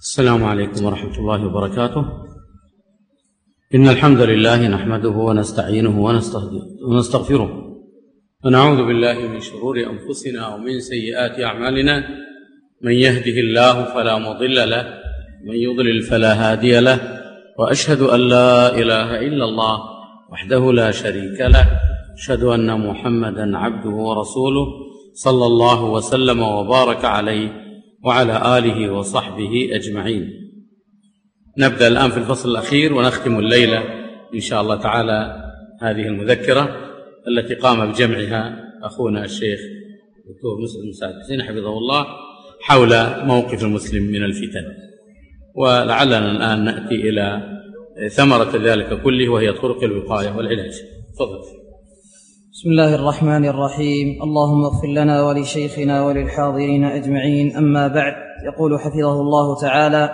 السلام عليكم ورحمة الله وبركاته. إن الحمد لله نحمده ونستعينه ونستغفره. ونعوذ بالله من شرور أنفسنا ومن سيئات أعمالنا. من يهده الله فلا مضل له من يضلل فلا هادي له وأشهد أن لا إله إلا الله وحده لا شريك له. أشهد أن محمدا عبده ورسوله صلى الله وسلم وبارك عليه وعلى آله وصحبه أجمعين. نبدأ الآن في الفصل الأخير ونختم الليلة إن شاء الله تعالى هذه المذكرة التي قام بجمعها أخونا الشيخ دكتور مسلم مساعد حسين حفظه الله حول موقف المسلم من الفتن. ولعلنا الآن نأتي إلى ثمرة ذلك كله وهي طرق الوقاية والعلاج. تفضل. بسم الله الرحمن الرحيم. اللهم اغفر لنا ولشيخنا وللحاضرين أجمعين. أما بعد يقول حفظه الله تعالى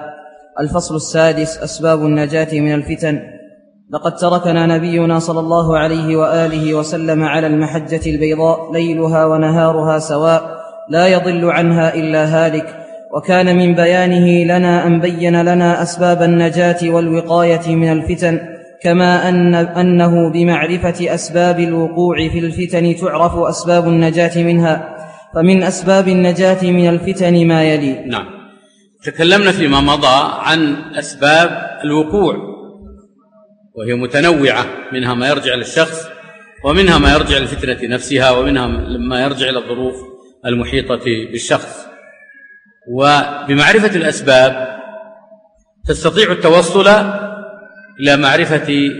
الفصل السادس أسباب النجاة من الفتن. لقد تركنا نبينا صلى الله عليه وآله وسلم على المحجة البيضاء ليلها ونهارها سواء لا يضل عنها إلا هالك. وكان من بيانه لنا أن بين لنا أسباب النجاة والوقاية من الفتن. كما أن أنه بمعرفة أسباب الوقوع في الفتن تعرف أسباب النجاة منها فمن أسباب النجاة من الفتن ما يلي. نعم. تكلمنا فيما مضى عن أسباب الوقوع وهي متنوعة منها ما يرجع للشخص ومنها ما يرجع للفتنة نفسها ومنها ما يرجع إلى الظروف المحيطة بالشخص. وبمعرفة الأسباب تستطيع التوصل إلى معرفة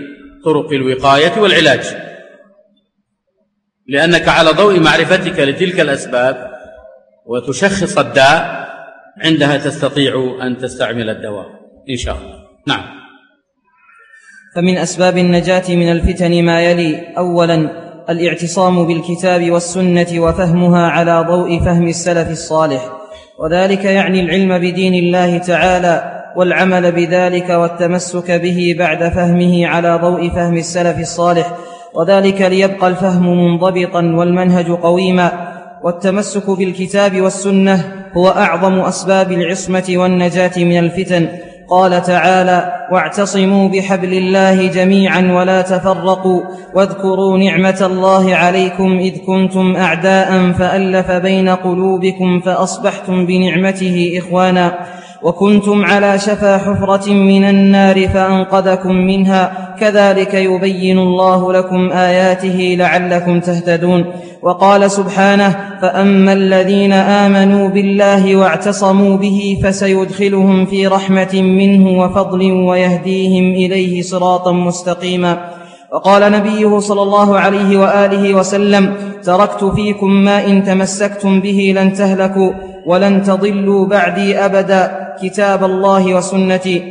طرق الوقاية والعلاج. لأنك على ضوء معرفتك لتلك الأسباب وتشخص الداء عندها تستطيع أن تستعمل الدواء. إن شاء الله. نعم. فمن أسباب النجاة من الفتن ما يلي أولا الاعتصام بالكتاب والسنة وفهمها على ضوء فهم السلف الصالح. وذلك يعني العلم بدين الله تعالى والعمل بذلك والتمسك به بعد فهمه على ضوء فهم السلف الصالح وذلك ليبقى الفهم منضبطا والمنهج قويما. والتمسك بالكتاب والسنة هو أعظم أسباب العصمة والنجاة من الفتن. قال تعالى واعتصموا بحبل الله جميعا ولا تفرقوا واذكروا نعمة الله عليكم إذ كنتم اعداء فألف بين قلوبكم فأصبحتم بنعمته اخوانا وكنتم على شفا حفرة من النار فأنقذكم منها. كذلك يبين الله لكم آياته لعلكم تهتدون. وقال سبحانه فأما الذين آمنوا بالله واعتصموا به فسيدخلهم في رحمة منه وفضل ويهديهم إليه صراطا مستقيما. وقال نبيه صلى الله عليه وآله وسلم تركت فيكم ما إن تمسكتم به لن تهلكوا ولن تضلوا بعدي أبدا. كتاب الله وسنتي.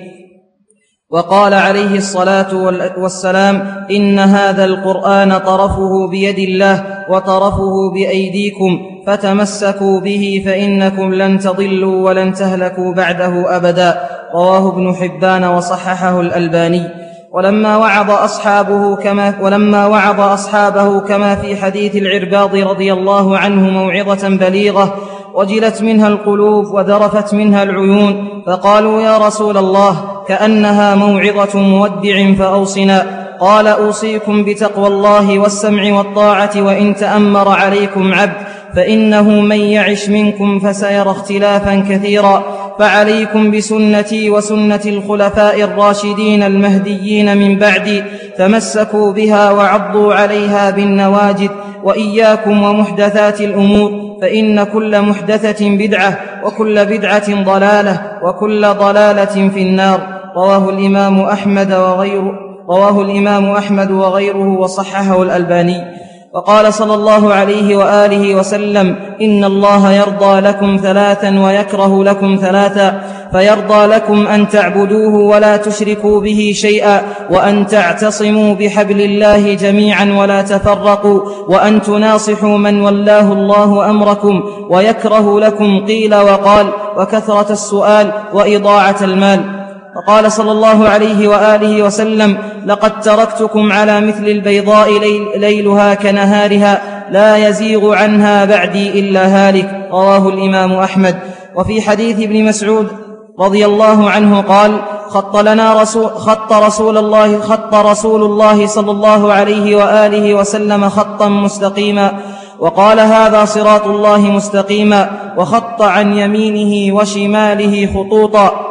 وقال عليه الصلاة والسلام إن هذا القرآن طرفه بيد الله وطرفه بأيديكم فتمسكوا به فإنكم لن تضلوا ولن تهلكوا بعده أبدا. رواه ابن حبان وصححه الألباني. ولما وعظ أصحابه كما ولما وعظ أصحابه كما في حديث العرباض رضي الله عنه موعظة بليغة وجلت منها القلوب وذرفت منها العيون فقالوا يا رسول الله كأنها موعظة مودع فأوصنا. قال أوصيكم بتقوى الله والسمع والطاعة وإن تأمر عليكم عبد فإنه من يعش منكم فسيرى اختلافا كثيرا. فعليكم بسنتي وسنة الخلفاء الراشدين المهديين من بعدي تمسكوا بها وعضوا عليها بالنواجذ وإياكم ومحدثات الأمور. فإن كل محدثة بدعة وكل بدعة ضلالة وكل ضلالة في النار. رواه الإمام أحمد وغيره رواه الإمام أحمد وغيره وصححه الألباني. وقال صلى الله عليه وآله وسلم إن الله يرضى لكم ثلاثا ويكره لكم ثلاثا فيرضى لكم أن تعبدوه ولا تشركوا به شيئا وأن تعتصموا بحبل الله جميعا ولا تفرقوا وأن تناصحوا من ولاه الله أمركم ويكره لكم قيل وقال وكثرة السؤال وإضاعة المال وقال صلى الله عليه وآله وسلم لقد تركتكم على مثل البيضاء ليلها كنهارها لا يزيغ عنها بعدي إلا هالك. رواه الإمام أحمد. وفي حديث ابن مسعود رضي الله عنه قال خط لنا رسول خط رسول الله خط رسول الله صلى الله عليه وآله وسلم خطا مستقيما وقال هذا صراط الله مستقيما وخط عن يمينه وشماله خطوطا.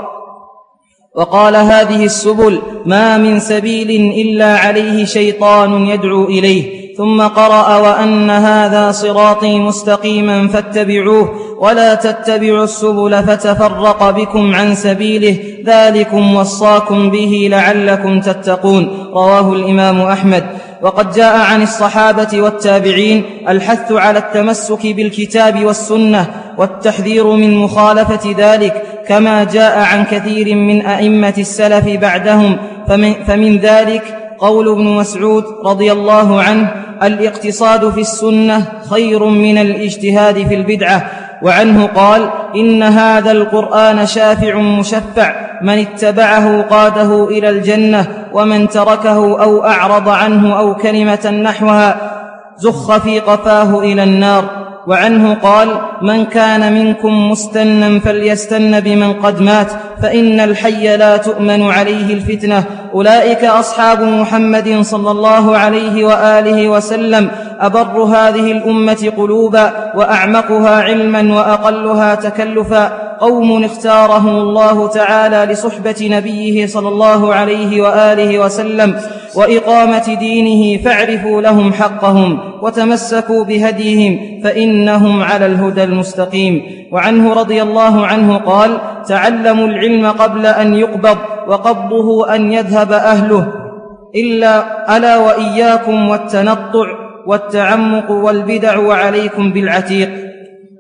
وقال هذه السبل ما من سبيل إلا عليه شيطان يدعو إليه ثم قرأ وأن هذا صراطي مستقيما فاتبعوه ولا تتبعوا السبل فتفرق بكم عن سبيله ذلكم وصاكم به لعلكم تتقون. رواه الإمام أحمد. وقد جاء عن الصحابة والتابعين الحث على التمسك بالكتاب والسنة والتحذير من مخالفة ذلك كما جاء عن كثير من أئمة السلف بعدهم فمن, فمن ذلك قول ابن مسعود رضي الله عنه الإقتصاد في السنة خير من الاجتهاد في البدعة. وعنه قال إن هذا القرآن شافع مشفع من اتبعه قاده إلى الجنة ومن تركه أو أعرض عنه أو كلمة نحوها زخ في قفاه إلى النار. وعنه قال من كان منكم مستنا فليستن بمن قد مات فإن الحي لا تؤمن عليه الفتنة. أولئك أصحاب محمد صلى الله عليه وآله وسلم أبر هذه الأمة قلوبا وأعمقها علما وأقلها تكلفا. قوم اختارهم الله تعالى لصحبة نبيه صلى الله عليه وآله وسلم وإقامة دينه فاعرفوا لهم حقهم وتمسكوا بهديهم فإنهم على الهدى المستقيم. وعنه رضي الله عنه قال تعلموا العلم قبل أن يقبض وقبضه أن يذهب أهله إلا ألا وإياكم والتنطع والتعمق والبدع وعليكم بالعتيق.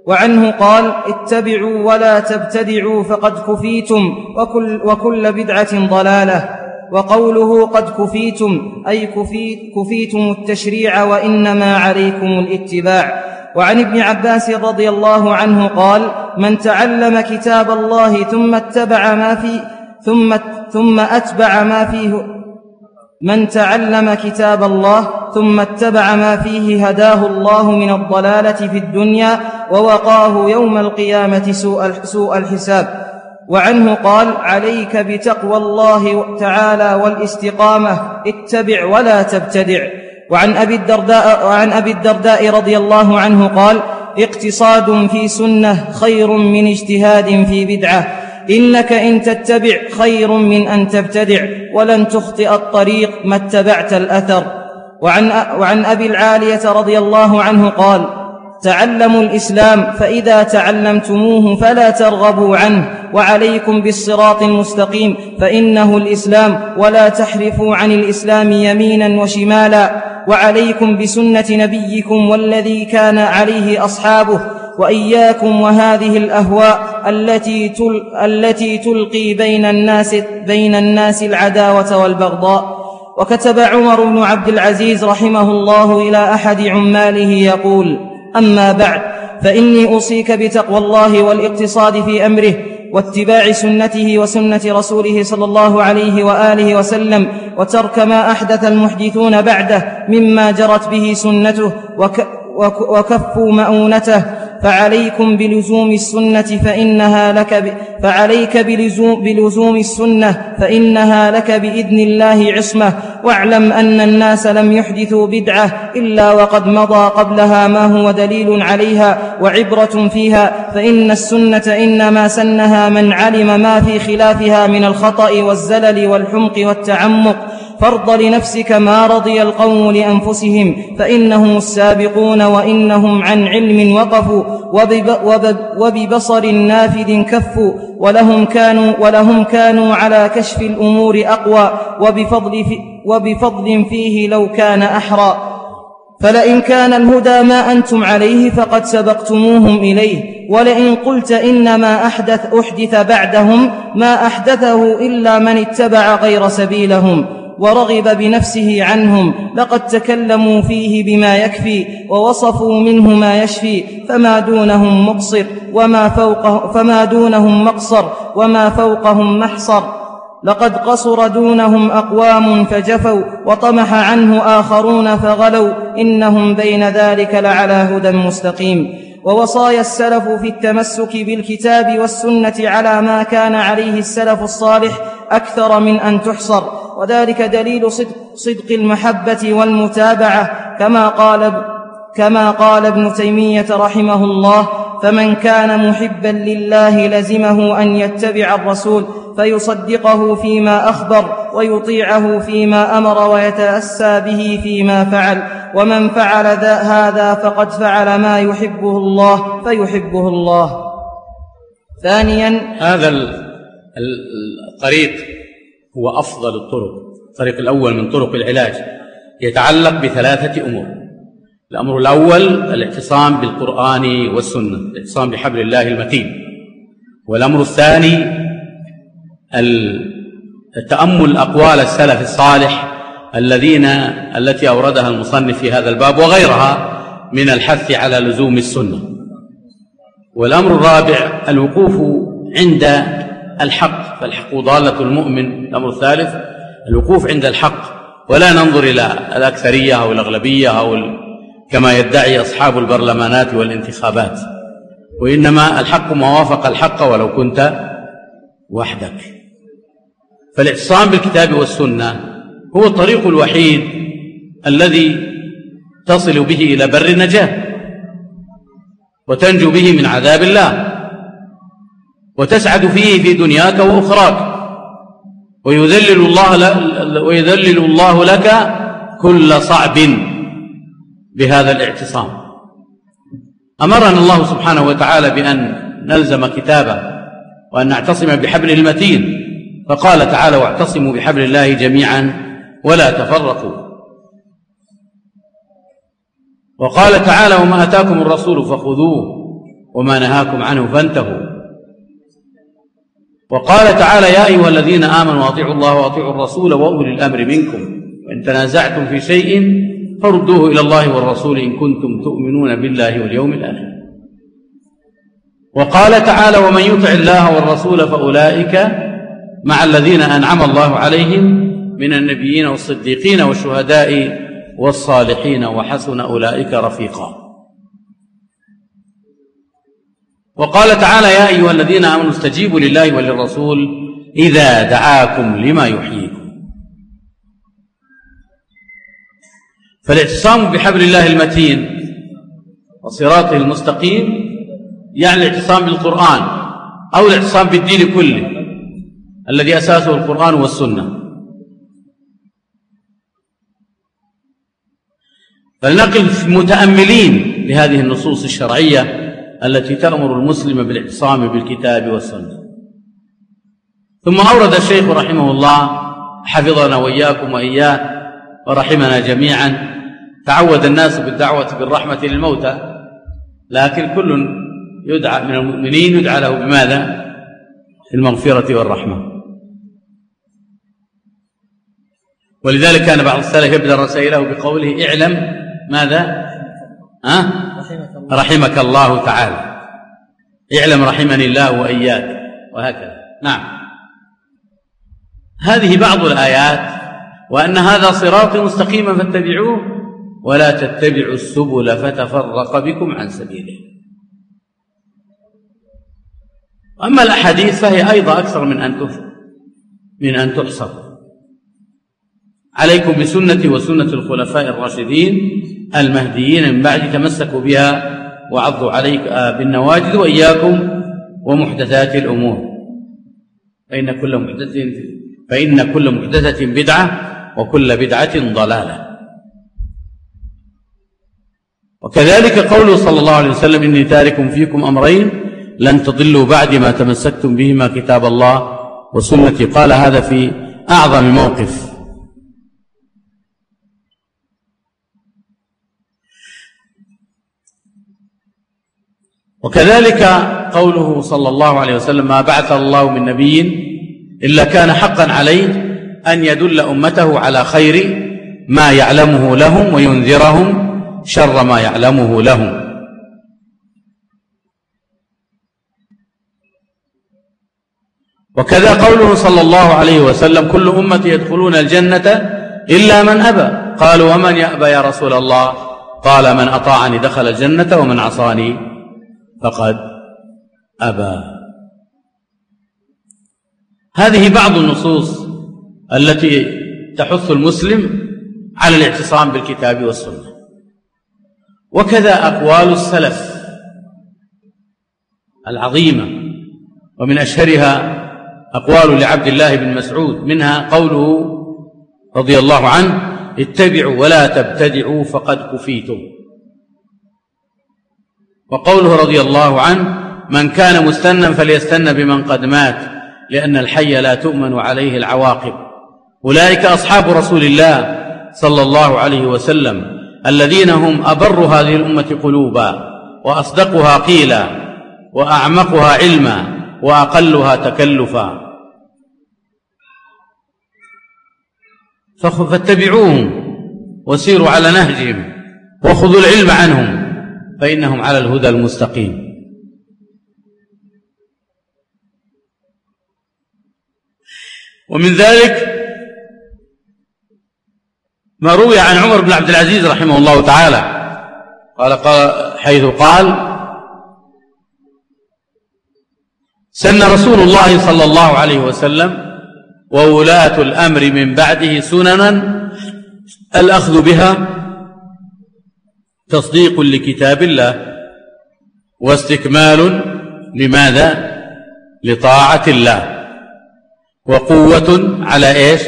وعنه قال اتبعوا ولا تبتدعوا فقد كفيتم وكل, وكل بدعة ضلالة وقوله قد كفيتم أي كفيت كفيتم التشريع وإنما عليكم الاتباع وعن ابن عباس رضي الله عنه قال من تعلم كتاب الله ثم اتبع ما فيه ثم ثم أتبع ما فيه من تعلم كتاب الله ثم اتبع ما فيه هداه الله من الضلالة في الدنيا ووقاه يوم القيامة سوء الحساب. وعنه قال عليك بتقوى الله تعالى والاستقامة اتبع ولا تبتدع. وعن أبي الدرداء وعن أبي الدرداء رضي الله عنه قال اقتصاد في سنة خير من اجتهاد في بدعة. إنك إن تتبع خير من أن تبتدع ولن تخطئ الطريق ما اتبعت الأثر. وعن وعن أبي العالية رضي الله عنه قال تعلموا الإسلام فإذا تعلمتموه فلا ترغبوا عنه وعليكم بالصراط المستقيم فإنه الإسلام ولا تحرفوا عن الإسلام يمينا وشمالا وعليكم بسنة نبيكم والذي كان عليه أصحابه وإياكم وهذه الأهواء التي تل التي تلقي بين الناس بين الناس العداوة والبغضاء. وكتب عمر بن عبد العزيز رحمه الله إلى أحد عماله يقول أما بعد فإني أوصيك بتقوى الله والاقتصاد في أمره واتباع سنته وسنة رسوله صلى الله عليه وآله وسلم وترك ما أحدث المحدثون بعده مما جرت به سنته وكفوا مؤونته فعليكم بلزوم السنة فإنها لك ب... فعليك بلزوم, بلزوم السنة فإنها لك بإذن الله عصمة. واعلم أن الناس لم يحدثوا بدعة إلا وقد مضى قبلها ما هو دليل عليها وعبرة فيها. فإن السنة إنما سنها من علم ما في خلافها من الخطأ والزلل والحمق والتعمق. فارض لنفسك ما رضي القوم لأنفسهم فإنهم السابقون وإنهم عن علم وقفوا وببصر نافذ كفوا ولهم كانوا ولهم كانوا على كشف الأمور أقوى وبفضل, في وبفضل فيه لو كان أحرى. فلئن كان الهدى ما أنتم عليه فقد سبقتموهم إليه. ولئن قلت إنما احدث أحدث بعدهم ما أحدثه إلا من اتبع غير سبيلهم. ورغب بنفسه عنهم لقد تكلموا فيه بما يكفي ووصفوا منه ما يشفي فما دونهم مقصر وما فوقه فما دونهم مقصر وما فوقهم محصر. لقد قصر دونهم أقوام فجفوا وطمح عنه آخرون فغلوا إنهم بين ذلك لعلى هدى مستقيم. ووصايا السلف في التمسك بالكتاب والسنة على ما كان عليه السلف الصالح أكثر من أن تحصر. وذلك دليل صدق, صدق المحبة والمتابعة كما قال كما قال ابن تيمية رحمه الله فمن كان محبا لله لزمه أن يتبع الرسول فيصدقه فيما أخبر ويطيعه فيما أمر ويتأسى به فيما فعل ومن فعل هذا فقد فعل ما يحبه الله فيحبه الله. ثانيا هذا الطريق هو أفضل الطرق الطريق الأول من طرق العلاج يتعلق بثلاثة أمور. الأمر الأول الاعتصام بالقرآن والسنة الاعتصام بحبل الله المتين. والأمر الثاني التأمل أقوال السلف الصالح الذين التي أوردها المصنف في هذا الباب وغيرها من الحث على لزوم السنة. والأمر الرابع الوقوف عند الحق. فالحق ضالة المؤمن الأمر الثالث الوقوف عند الحق ولا ننظر إلى الأكثرية أو الأغلبية أو كما يدعي أصحاب البرلمانات والانتخابات. وإنما الحق ما وافق الحق ولو كنت وحدك. فالاعتصام بالكتاب والسنة هو الطريق الوحيد الذي تصل به إلى بر النجاة وتنجو به من عذاب الله. وتسعد فيه في دنياك وأخراك. ويذلل الله ويذلل الله لك كل صعب بهذا الاعتصام. أمرنا الله سبحانه وتعالى بأن نلزم كتابه وأن نعتصم بحبله المتين. فقال تعالى واعتصموا بحبل الله جميعا ولا تفرقوا. وقال تعالى وما آتاكم الرسول فخذوه وما نهاكم عنه فانتهوا. وقال تعالى يا أيها الذين آمنوا أطيعوا الله وأطيعوا الرسول وأولي الأمر منكم. وان تنازعتم في شيء فردوه إلى الله والرسول إن كنتم تؤمنون بالله واليوم الآخر. وقال تعالى ومن يطع الله والرسول فأولئك مع الذين أنعم الله عليهم من النبيين والصديقين والشهداء والصالحين وحسن أولئك رفيقا. وقال تعالى يا أيها الذين آمنوا استجيبوا لله وللرسول إذا دعاكم لما يحييكم. فالاعتصام بحبل الله المتين وصراطه المستقيم يعني الاعتصام بالقرآن أو الاعتصام بالدين كله الذي أساسه القرآن والسنة. فلنقف متأملين لهذه النصوص الشرعية التي تأمر المسلم بالإعتصام بالكتاب والسنة. ثم أورد الشيخ رحمه الله حفظنا وإياكم وإياه ورحمنا جميعا. تعود الناس بالدعوة بالرحمة للموتى لكن كل يدعى من المؤمنين يدعى له بماذا؟ المغفرة والرحمة. ولذلك كان بعض السلف يبدأ رسائله بقوله اعلم ماذا؟ أه؟ رحمك الله تعالى. اعلم رحمني الله وإياك. وهكذا. نعم. هذه بعض الآيات وأن هذا صراطي مستقيما فاتبعوه ولا تتبعوا السبل فتفرق بكم عن سبيله. أما الأحاديث فهي أيضا أكثر من أن من أن تحصر. عليكم بسنتي وسنة الخلفاء الراشدين المهديين من بعد تمسكوا بها وعضوا عليك بالنواجذ وإياكم ومحدثات الأمور. فإن كل محدثة فإن كل محدثة بدعة وكل بدعة ضلالة. وكذلك قوله صلى الله عليه وسلم إني تارك فيكم أمرين لن تضلوا بعد ما تمسكتم بهما كتاب الله وسنتي. قال هذا في أعظم موقف. وكذلك قوله صلى الله عليه وسلم ما بعث الله من نبي إلا كان حقا عليه أن يدل أمته على خير ما يعلمه لهم وينذرهم شر ما يعلمه لهم. وكذا قوله صلى الله عليه وسلم كل أمتي يدخلون الجنة إلا من أبى. قالوا ومن يأبى يا رسول الله؟ قال من أطاعني دخل الجنة ومن عصاني فقد أبى. هذه بعض النصوص التي تحث المسلم على الاعتصام بالكتاب والسنة. وكذا أقوال السلف العظيمة ومن أشهرها أقوال لعبد الله بن مسعود منها قوله رضي الله عنه اتبعوا ولا تبتدعوا فقد كفيتم. وقوله رضي الله عنه من كان مستنا فليستن بمن قد مات لأن الحي لا تؤمن عليه العواقب. أولئك أصحاب رسول الله صلى الله عليه وسلم الذين هم أبر هذه الأمة قلوبا وأصدقها قيلا وأعمقها علما وأقلها تكلفا. فاتبعوهم وسيروا على نهجهم وخذوا العلم عنهم. فإنهم على الهدى المستقيم. ومن ذلك ما روي عن عمر بن عبد العزيز رحمه الله تعالى. قال, قال حيث قال سن رسول الله صلى الله عليه وسلم وولاة الأمر من بعده سننا الأخذ بها تصديق لكتاب الله واستكمال لماذا؟ لطاعة الله. وقوة على إيش؟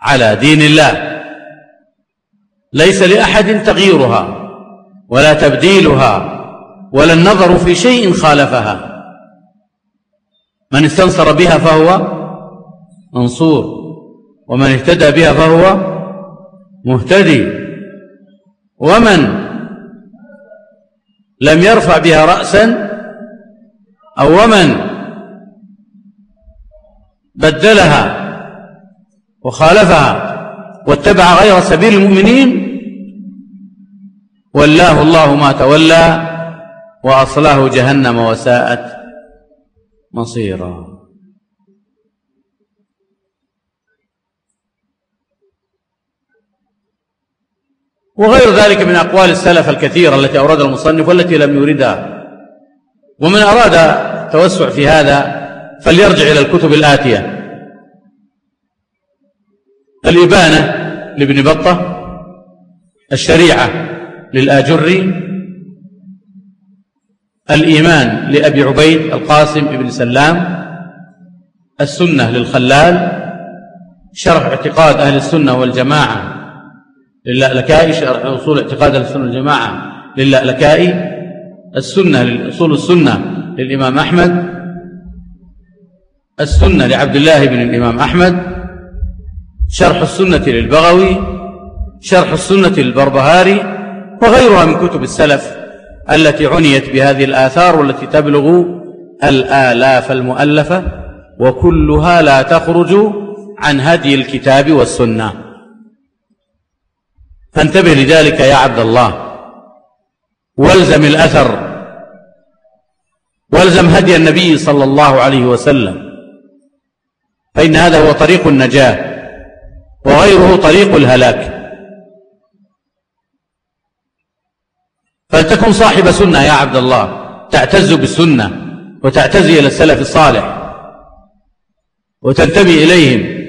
على دين الله. ليس لأحد تغييرها ولا تبديلها ولا النظر في شيء خالفها. من استنصر بها فهو منصور ومن اهتدى بها فهو مهتدي. ومن لم يرفع بها رأسا أو ومن بدلها وخالفها واتبع غير سبيل المؤمنين ولاه الله ما تولى وأصلاه جهنم وساءت مصيرا. وغير ذلك من أقوال السلف الكثيرة التي أوردها المصنف والتي لم يوردها ومن أراد التوسع في هذا فليرجع إلى الكتب الآتية. الإبانة لابن بطة الشريعة للآجري الإيمان لأبي عبيد القاسم بن سلام السنة للخلال شرح اعتقاد أهل السنة والجماعة للألكائي شرح أصول اعتقاد السنة والجماعة. للألكائي السنة أصول السنة للإمام أحمد. السنة لعبد الله بن الإمام أحمد. شرح السنة للبغوي. شرح السنة للبربهاري. وغيرها من كتب السلف التي عنيت بهذه الآثار والتي تبلغ الآلاف المؤلفة. وكلها لا تخرج عن هدي الكتاب والسنة. فانتبه لذلك يا عبد الله. والزم الأثر. والزم هدي النبي صلى الله عليه وسلم. فإن هذا هو طريق النجاة. وغيره طريق الهلاك. فلتكن صاحب سنة يا عبد الله. تعتز بالسنة. وتعتزي إلى السلف الصالح. وتنتبه إليهم.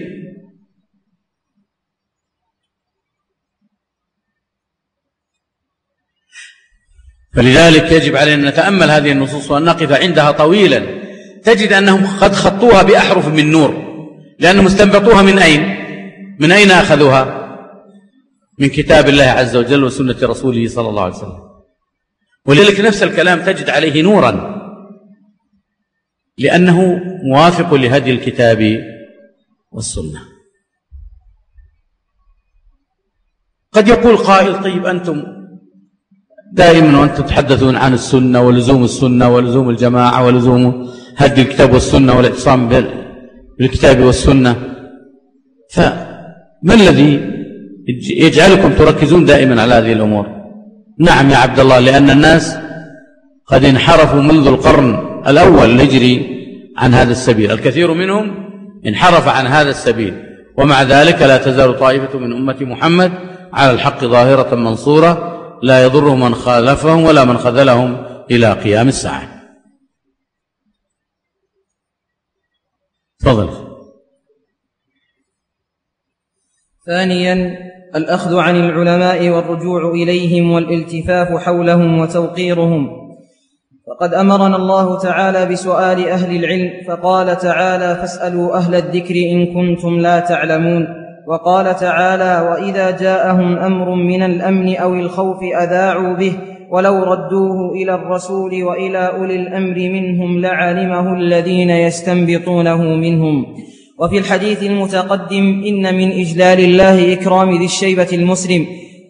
فلذلك يجب علينا أن نتأمل هذه النصوص وأن نقف عندها طويلا. تجد أنهم قد خطوها بأحرف من نور لأنهم استنبطوها من أين؟ من أين أخذوها؟ من كتاب الله عز وجل وسنة رسوله صلى الله عليه وسلم. ولذلك نفس الكلام تجد عليه نورا. لأنه موافق لهدي الكتاب والسنة. قد يقول قائل طيب أنتم دائما وأنتم تتحدثون عن السنة ولزوم السنة ولزوم الجماعة ولزوم هدي الكتاب والسنة والاعتصام بالكتاب والسنة. فما الذي يجعلكم تركزون دائما على هذه الأمور؟ نعم يا عبد الله لأن الناس قد انحرفوا منذ القرن الأول الهجري عن هذا السبيل. الكثير منهم انحرف عن هذا السبيل ومع ذلك لا تزال طائفة من أمة محمد على الحق ظاهرة منصورة لا يضر من خالفهم ولا من خذلهم إلى قيام الساعة. تفضل. ثانيا الأخذ عن العلماء والرجوع إليهم والالتفاف حولهم وتوقيرهم. فقد أمرنا الله تعالى بسؤال أهل العلم فقال تعالى فاسألوا أهل الذكر إن كنتم لا تعلمون. وقال تعالى وإذا جاءهم أمر من الأمن أو الخوف أذاعوا به ولو ردوه إلى الرسول وإلى أولي الأمر منهم لعلمه الذين يستنبطونه منهم. وفي الحديث المتقدم إن من إجلال الله إكرام ذي الشيبة المسلم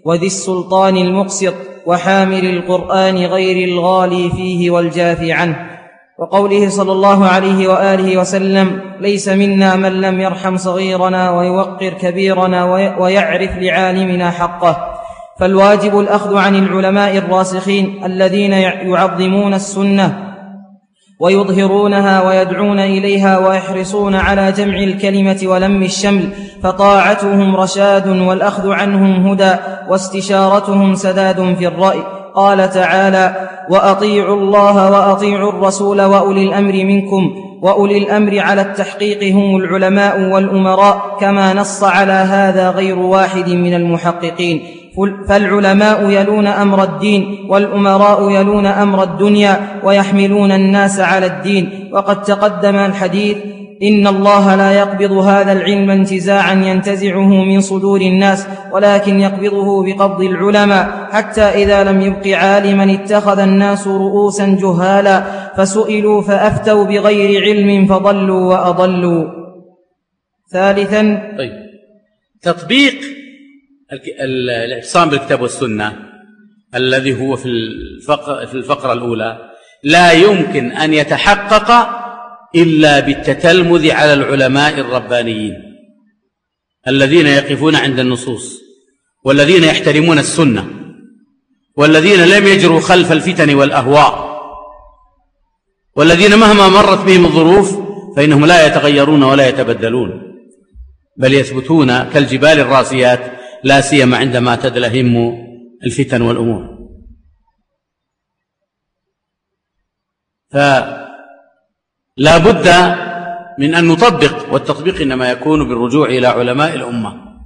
وذي السلطان المقسط وحامل القرآن غير الغالي فيه والجافي عنه وقوله صلى الله عليه وآله وسلم ليس منا من لم يرحم صغيرنا ويوقر كبيرنا ويعرف لعالمنا حقه. فالواجب الأخذ عن العلماء الراسخين الذين يعظمون السنة ويظهرونها ويدعون إليها ويحرصون على جمع الكلمة ولم الشمل فطاعتهم رشاد والأخذ عنهم هدى واستشارتهم سداد في الرأي. قال تعالى وأطيعوا الله وأطيعوا الرسول وأولي الأمر منكم وأولي الأمر على التحقيق هم العلماء والأمراء كما نص على هذا غير واحد من المحققين. فالعلماء يلون أمر الدين والأمراء يلون أمر الدنيا ويحملون الناس على الدين. وقد تقدم الحديث إن الله لا يقبض هذا العلم انتزاعا ينتزعه من صدور الناس ولكن يقبضه بقبض العلماء. حتى إذا لم يبق عالما اتخذ الناس رؤوسا جهالا فسئلوا فأفتوا بغير علم فضلوا وأضلوا. ثالثا طيب. تطبيق الاعتصام بالكتاب والسنة الذي هو في الفقرة الأولى لا يمكن أن يتحقق إلا بالتتلمذ على العلماء الربانيين الذين يقفون عند النصوص والذين يحترمون السنة والذين لم يجروا خلف الفتن والأهواء والذين مهما مرت بهم الظروف فإنهم لا يتغيرون ولا يتبدلون بل يثبتون كالجبال الراسيات لا سيما عندما تدلهم الفتن والأمور فلا بد من أن نطبق والتطبيق إنما يكون بالرجوع إلى علماء الأمة.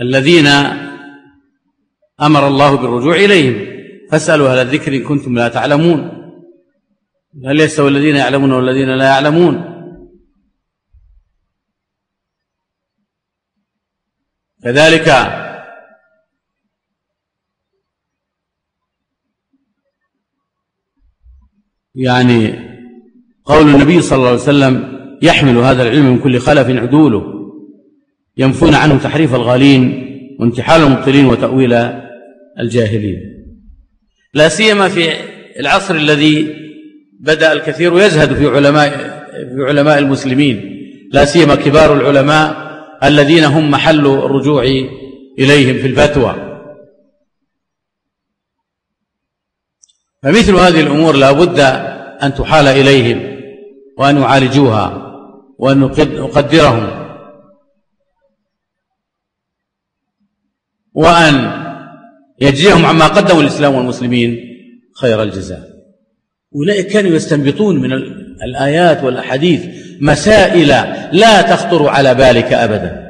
الذين أمر الله بالرجوع إليهم. فاسألوا أهل الذكر إن كنتم لا تعلمون. هل يستوي الذين يعلمون والذين لا يعلمون؟ كذلك يعني قول النبي صلى الله عليه وسلم يحمل هذا العلم من كل خلف عدوله ينفون عنه تحريف الغالين وانتحال المبطلين وتأويل الجاهلين. لا سيما في العصر الذي بدأ الكثير يزهد في علماء في علماء المسلمين. لا سيما كبار العلماء الذين هم محل الرجوع إليهم في الفتوى. فمثل هذه الأمور لا بد أن تحال إليهم. وأن يعالجوها وأن نقدرهم. وأن يجزيهم عما قدموا الإسلام والمسلمين خير الجزاء. أولئك كانوا يستنبطون من الآيات والأحاديث مسائل لا تخطر على بالك أبدا.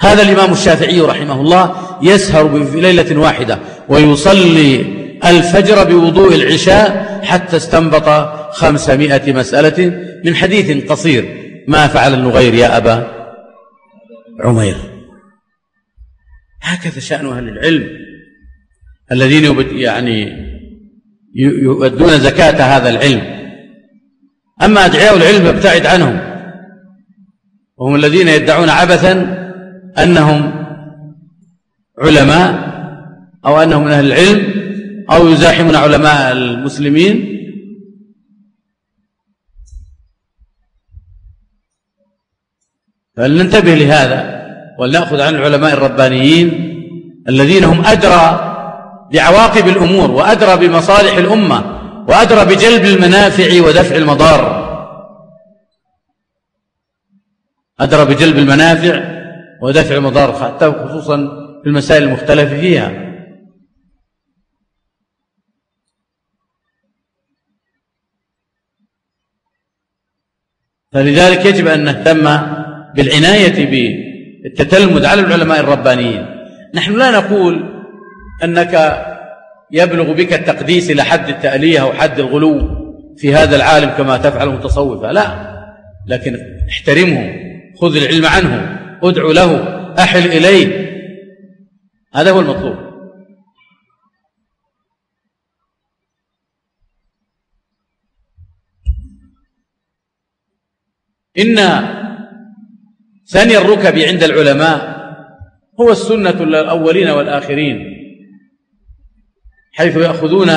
هذا الإمام الشافعي رحمه الله يسهر في ليلة واحدة ويصلي الفجر بوضوء العشاء حتى استنبط خمسمائة مسألة من حديث قصير. ما فعل النغير يا أبا؟ عمير. هكذا شأن أهل العلم. الذين يعني يؤدون زكاة هذا العلم. أما أدعياء العلم ابتعد عنهم. وهم الذين يدعون عبثا أنهم علماء أو أنهم من أهل العلم أو يزاحمون علماء المسلمين. فلننتبه لهذا ولنأخذ عن العلماء الربانيين الذين هم أدرى بعواقب الأمور وأدرى بمصالح الأمة وأدرى بجلب المنافع ودفع المضار. أدرى بجلب المنافع ودفع المضار حتى خصوصا في المسائل المختلفة فيها. فلذلك يجب أن نهتم بالعناية بالتتلمذ على العلماء الربانيين. نحن لا نقول أنك يبلغ بك التقديس إلى حد التألية أو حد الغلو في هذا العالم كما تفعل المتصوفة لا. لكن احترمه خذ العلم عنه ادعو له أحل إليه. هذا هو المطلوب. إن ثاني الركب عند العلماء هو السنة الأولين والآخرين حيث يأخذون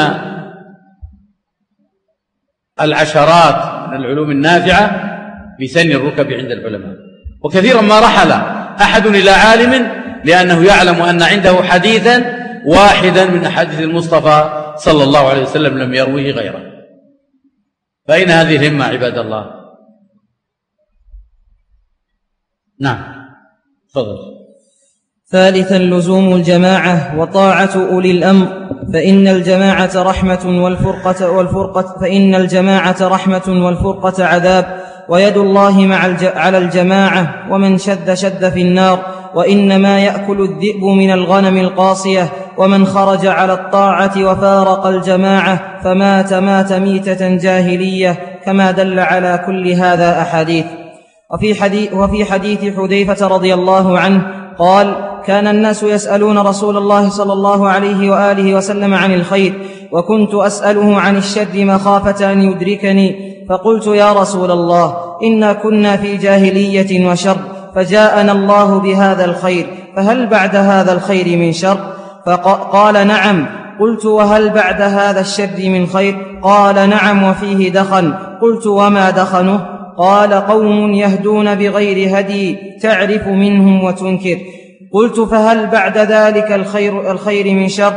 العشرات من العلوم النافعة بثني الركب عند العلماء. وكثيرا ما رحل أحد إلى عالم لأنه يعلم أن عنده حديثا واحدا من أحاديث المصطفى صلى الله عليه وسلم لم يرويه غيره. فأين هذه الهمة عباد الله؟ نعم. تفضل. ثالثا لزوم الجماعة وطاعة أولي الأمر فإن الجماعة رحمة والفرقة والفرقة فإن الجماعة رحمة والفرقة عذاب ويد الله مع على الجماعة ومن شد شد في النار وإنما يأكل الذئب من الغنم القاصية ومن خرج على الطاعة وفارق الجماعة فمات مات ميتة جاهلية كما دل على كل هذا أحاديث. وفي حديث, وفي حديث حذيفة رضي الله عنه قال كان الناس يسألون رسول الله صلى الله عليه وآله وسلم عن الخير وكنت أسأله عن الشر مخافة أن يدركني فقلت يا رسول الله إنا كنا في جاهلية وشر فجاءنا الله بهذا الخير فهل بعد هذا الخير من شر؟ فقال نعم. قلت وهل بعد هذا الشر من خير؟ قال نعم وفيه دخن. قلت وما دخنه؟ قال قوم يهدون بغير هدي تعرف منهم وتنكر. قلت فهل بعد ذلك الخير الخير من شر؟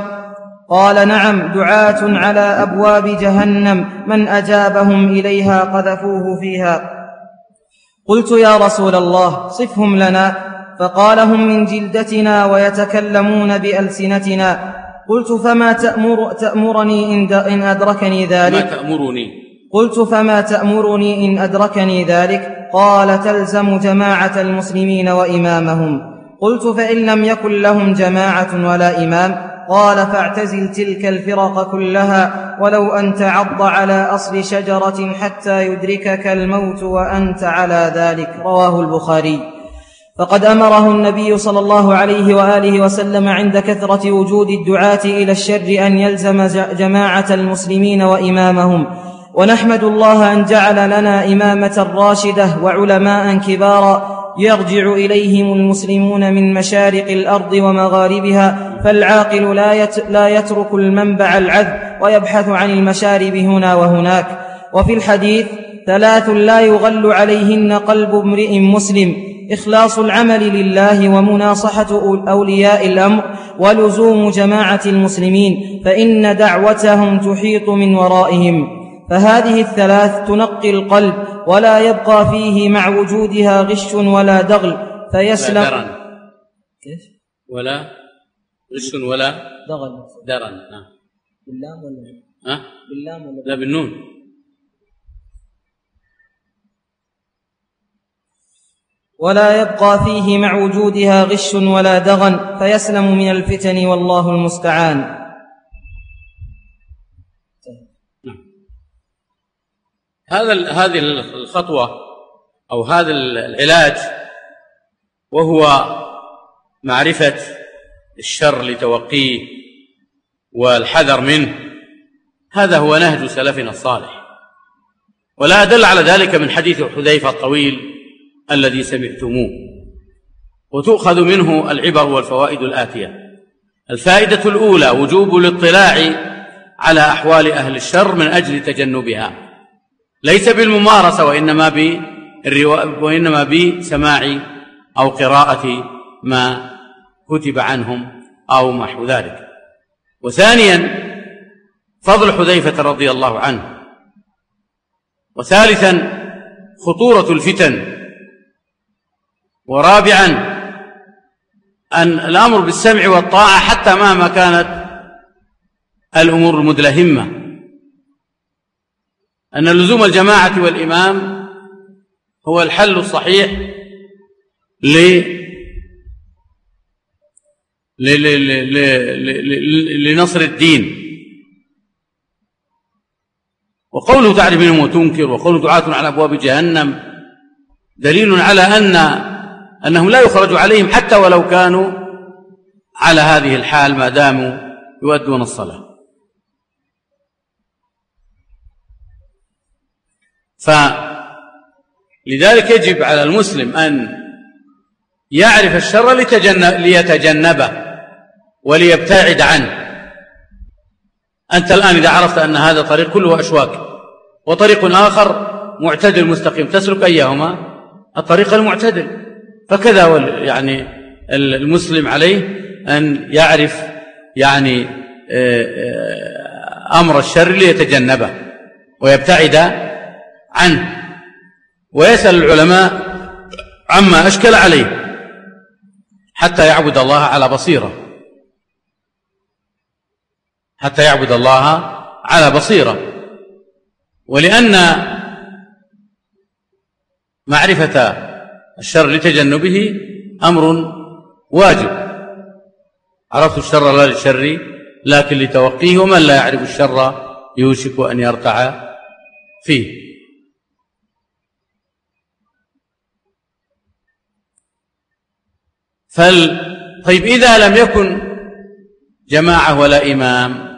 قال نعم دعاة على أبواب جهنم من أجابهم إليها قذفوه فيها. قلت يا رسول الله صفهم لنا. فقال هم من جلدتنا ويتكلمون بألسنتنا. قلت فما تأمر تأمرني إن, إن أدركني ذلك؟ ما تأمرني؟ قلت فما تأمرني إن أدركني ذلك؟ قال تلزم جماعة المسلمين وإمامهم. قلت فإن لم يكن لهم جماعة ولا إمام قال فاعتزل تلك الفرق كلها ولو أن تعض على أصل شجرة حتى يدركك الموت وأنت على ذلك. رواه البخاري. فقد أمره النبي صلى الله عليه وآله وسلم عند كثرة وجود الدعاة إلى الشر أن يلزم جماعة المسلمين وإمامهم. ونحمد الله أن جعل لنا إمامة راشدة وعلماء كبارا يرجع إليهم المسلمون من مشارق الأرض ومغاربها فالعاقل لا, لا يترك المنبع العذب ويبحث عن المشارب هنا وهناك. وفي الحديث ثلاث لا يغل عليهن قلب امرئ مسلم. إخلاص العمل لله ومناصحة أولياء الأمر ولزوم جماعة المسلمين فإن دعوتهم تحيط من ورائهم. فهذه الثلاث تنقي القلب ولا يبقى فيه مع وجودها غش ولا دغل فيسلم درن. كيف؟ ولا غش ولا دغل. درن. نعم باللام ولا ها؟ باللام ولا لا بالنون. ولا يبقى فيه مع وجودها غش ولا دغن فيسلم من الفتن والله المستعان. هذا هذه الخطوة أو هذا العلاج وهو معرفة الشر لتوقيه والحذر منه. هذا هو نهج سلفنا الصالح. ولا أدل على ذلك من حديث حذيفة الطويل الذي سمعتموه. وتؤخذ منه العبر والفوائد الآتية. الفائدة الأولى وجوب الاطلاع على أحوال أهل الشر من أجل تجنبها. ليس بالممارسة وإنما بالرواء وإنما بسماع أو قراءة ما كتب عنهم أو محو ذلك. وثانيا فضل حذيفة رضي الله عنه. وثالثا خطورة الفتن. ورابعا أن الأمر بالسمع والطاعة حتى مهما كانت الأمور المدلهمة. أن لزوم الجماعة والإمام هو الحل الصحيح ل لنصر الدين. وقوله تعرف منهم وتنكر وقوله دعاة على أبواب جهنم دليل على أن أنهم لا يخرج عليهم حتى ولو كانوا على هذه الحال ما داموا يؤدون الصلاة. فلذلك يجب على المسلم أن يعرف الشر ليتجنبه وليبتعد عنه. أنت الآن إذا عرفت أن هذا طريق كله أشواك وطريق آخر معتدل مستقيم تسلك أيهما؟ الطريق المعتدل. فكذا يعني المسلم عليه أن يعرف يعني آه، آه، أمر الشر ليتجنبه ويبتعد عنه ويسأل العلماء عما أشكل عليه حتى يعبد الله على بصيرة. حتى يعبد الله على بصيرة. ولأن معرفة الشر لتجنبه أمر واجب. عرفت الشر لا للشر لكن لتوقيه ومن لا يعرف الشر يوشك أن يرتع فيه. فال طيب إذا لم يكن جماعة ولا إمام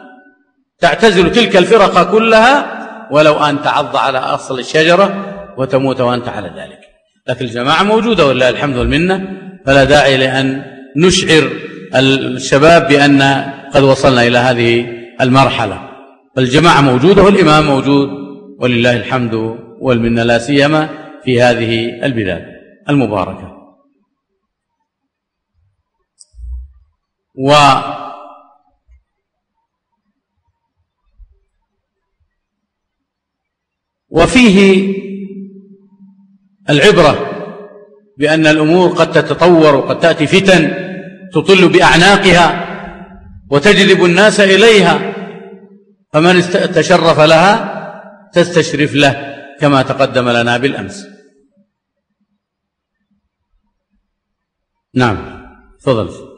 تعتزل تلك الفرق كلها ولو أن تعض على أصل الشجرة وتموت وأنت على ذلك. لكن الجماعة موجودة ولله الحمد والمنة فلا داعي لأن نشعر الشباب بأن قد وصلنا إلى هذه المرحلة. فالجماعة موجودة والإمام موجود ولله الحمد والمنة لا سيما في هذه البلاد المباركة. و وفيه العبرة بأن الأمور قد تتطور وقد تأتي فتن تطل بأعناقها وتجذب الناس إليها فمن تشرف لها تستشرف له كما تقدم لنا بالأمس. نعم تفضل.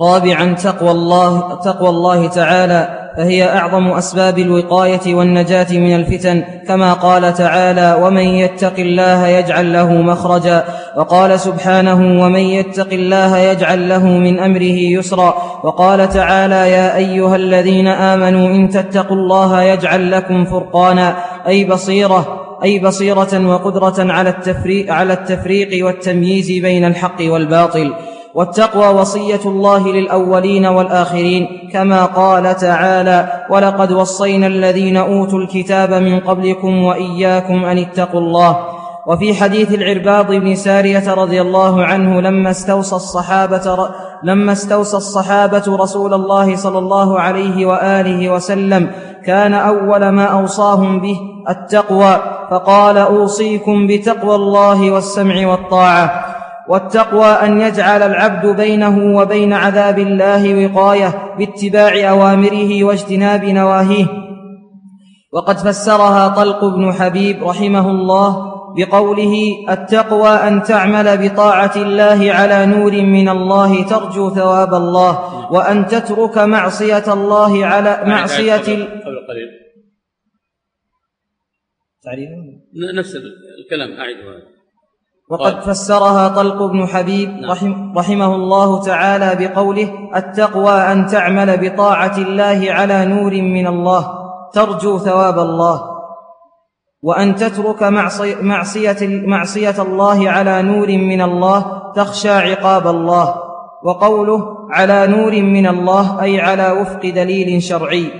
رابعا تقوى الله تقوى الله تعالى فهي أعظم أسباب الوقاية والنجاة من الفتن. كما قال تعالى ومن يتق الله يجعل له مخرجا وقال سبحانه ومن يتق الله يجعل له من أمره يسرا وقال تعالى يا أيها الذين آمنوا إن تتقوا الله يجعل لكم فرقانا أي بصيره أي بصيرة وقدرة على التفريق, على التفريق والتمييز بين الحق والباطل. والتقوى وصية الله للأولين والآخرين كما قال تعالى ولقد وصينا الذين أوتوا الكتاب من قبلكم وإياكم أن اتقوا الله. وفي حديث العرباض بن سارية رضي الله عنه لما استوصى الصحابة لما استوصى الصحابة رسول الله صلى الله عليه وآله وسلم كان أول ما أوصاهم به التقوى فقال أوصيكم بتقوى الله والسمع والطاعة. والتقوى أن يجعل العبد بينه وبين عذاب الله وقاية باتباع أوامره واجتناب نواهيه. وقد فسرها طلق بن حبيب رحمه الله بقوله التقوى أن تعمل بطاعة الله على نور من الله ترجو ثواب الله وأن تترك معصية الله على معصية قبل قليل. نفس الكلام اعد هذا وقد فسرها طلق بن حبيب نعم. رحم رحمه الله تعالى بقوله التقوى أن تعمل بطاعة الله على نور من الله ترجو ثواب الله وأن تترك معصية معصية الله على نور من الله تخشى عقاب الله. وقوله على نور من الله أي على وفق دليل شرعي.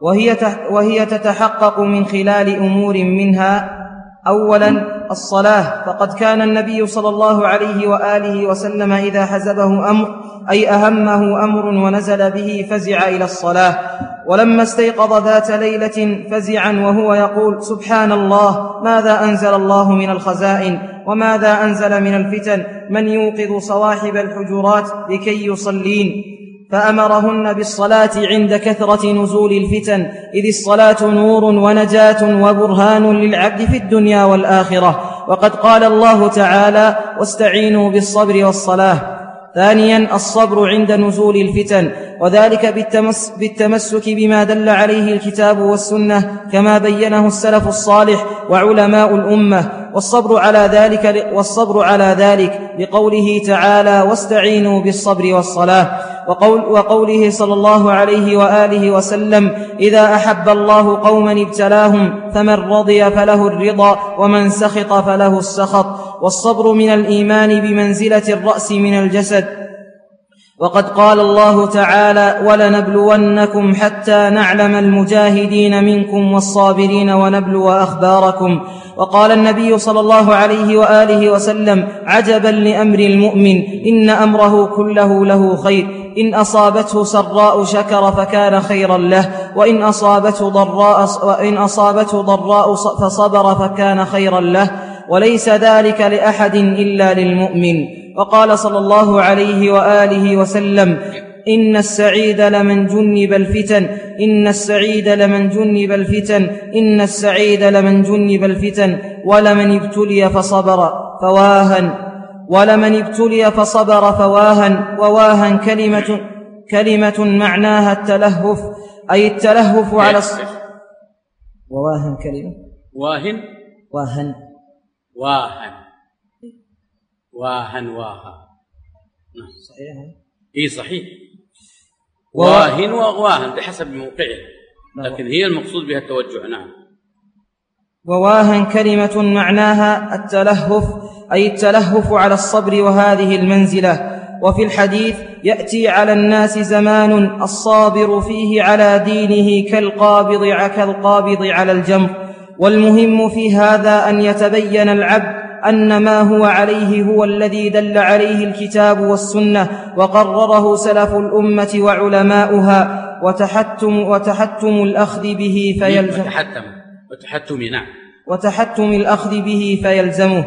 وهي وهي تتحقق من خلال أمور منها اولا الصلاة فقد كان النبي صلى الله عليه وآله وسلم إذا حزبه أمر أي أهمه أمر ونزل به فزع إلى الصلاة. ولما استيقظ ذات ليلة فزعا وهو يقول سبحان الله ماذا أنزل الله من الخزائن؟ وماذا أنزل من الفتن؟ من يوقظ صواحب الحجرات لكي يصلين؟ فأمرهن بالصلاة عند كثرة نزول الفتن إذ الصلاة نور ونجاة وبرهان للعبد في الدنيا والآخرة. وقد قال الله تعالى واستعينوا بالصبر والصلاة. ثانيا الصبر عند نزول الفتن وذلك بالتمس بالتمسك بما دل عليه الكتاب والسنة كما بينه السلف الصالح وعلماء الأمة والصبر على ذلك والصبر على ذلك لقوله تعالى واستعينوا بالصبر والصلاة وقول وقوله صلى الله عليه وآله وسلم إذا أحب الله قوما ابتلاهم فمن رضي فله الرضا ومن سخط فله السخط والصبر من الإيمان بمنزلة الرأس من الجسد. وقد قال الله تعالى ولنبلونكم حتى نعلم المجاهدين منكم والصابرين ونبلو أخباركم. وقال النبي صلى الله عليه وآله وسلم عجبا لأمر المؤمن إن أمره كله له خير إن أصابته سراء شكر فكان خيرا له وإن أصابته ضراء وإن أصابته ضراء فصبر فكان خيرا له. وليس ذلك لأحد إلا للمؤمن. وقال صلى الله عليه وآله وسلم إن السعيد لمن جنب الفتن إن السعيد لمن جنب الفتن إن السعيد لمن جنب الفتن. ولمن ابتلي فصبر فواهن ولمن ابتلي فصبر فواها وواها كلمة كلمة معناها التلهف أي التلهف على الص... وواها كلمة. واهن؟ واهن. واهن واهن واها نعم. صحيح. إي صحيح. واهن وواهن بحسب موقعه. نعم. لكن هي المقصود بها التوجه. نعم. وواها كلمة معناها التلهف أي التلهف على الصبر وهذه المنزلة. وفي الحديث يأتي على الناس زمان الصابر فيه على دينه كالقابض كالقابض على الجمر. والمهم في هذا أن يتبين العبد أن ما هو عليه هو الذي دل عليه الكتاب والسنة وقرره سلف الأمة وعلماؤها وتحتم وتحتم الأخذ به فيلزم وتحتم وتحتم نعم. وتحتم الأخذ به فيلزمه.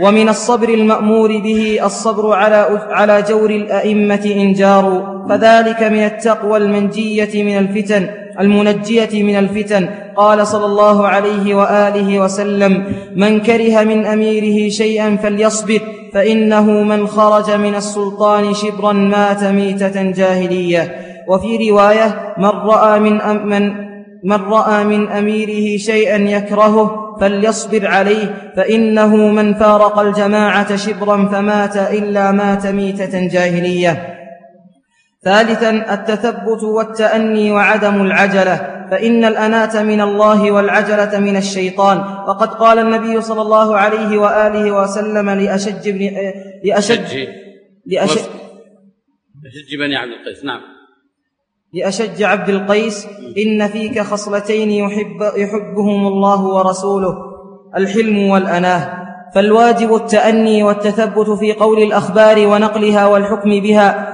ومن الصبر المأمور به الصبر على على جور الأئمة إن جاروا فذلك من التقوى المنجية من الفتن المنجية من الفتن. قال صلى الله عليه وآله وسلم من كره من أميره شيئا فليصبر فإنه من خرج من السلطان شبرا مات ميتة جاهلية. وفي رواية من رأى من, من من رأى من أميره شيئا يكرهه فليصبر عليه فإنه من فارق الجماعة شبرا فمات إلا مات ميتة جاهلية. ثالثا التثبت والتأني وعدم العجلة فإن الأناة من الله والعجلة من الشيطان. وقد قال النبي صلى الله عليه وآله وسلم لأشج بن لأشج لأشج بني عبد القيس. نعم. لأشج عبد القيس إن فيك خصلتين يحب يحبهم الله ورسوله الحلم والأناة. فالواجب التأني والتثبت في قول الأخبار ونقلها والحكم بها.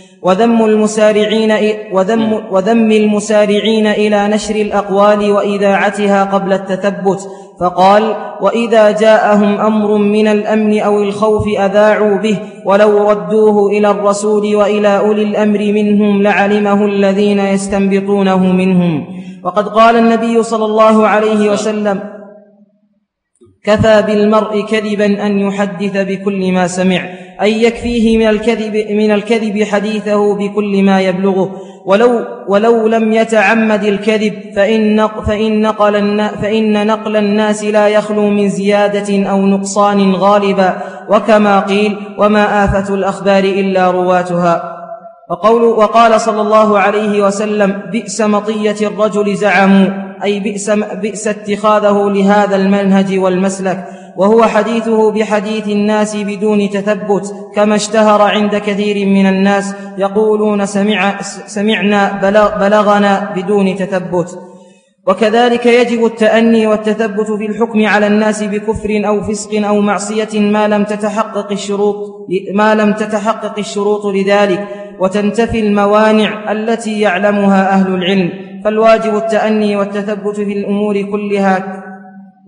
وذم المسارعين وذم, وذم المسارعين إلى نشر الأقوال وإذاعتها قبل التثبت. فقال وإذا جاءهم أمر من الأمن أو الخوف أذاعوا به ولو ردوه إلى الرسول وإلى أولي الأمر منهم لعلمه الذين يستنبطونه منهم. وقد قال النبي صلى الله عليه وسلم كفى بالمرء كذبا أن يحدث بكل ما سمع. أي يكفيه من الكذب من الكذب حديثه بكل ما يبلغه. ولو ولو لم يتعمد الكذب فإن فإن نقل فإن نقل الناس لا يخلو من زيادة أو نقصان غالبا. وكما قيل وما آفة الأخبار إلا رواتها. وقول وقال صلى الله عليه وسلم بئس مطية الرجل زعموا. أي بئس, بئس اتخاذه لهذا المنهج والمسلك. وهو حديثه بحديث الناس بدون تثبت كما اشتهر عند كثير من الناس يقولون سمع سمعنا بلغنا بدون تثبت. وكذلك يجب التأني والتثبت في الحكم على الناس بكفر أو فسق أو معصية ما لم تتحقق الشروط ما لم تتحقق الشروط لذلك. وتنتفي الموانع التي يعلمها أهل العلم. فالواجب التأني والتثبت في الأمور كلها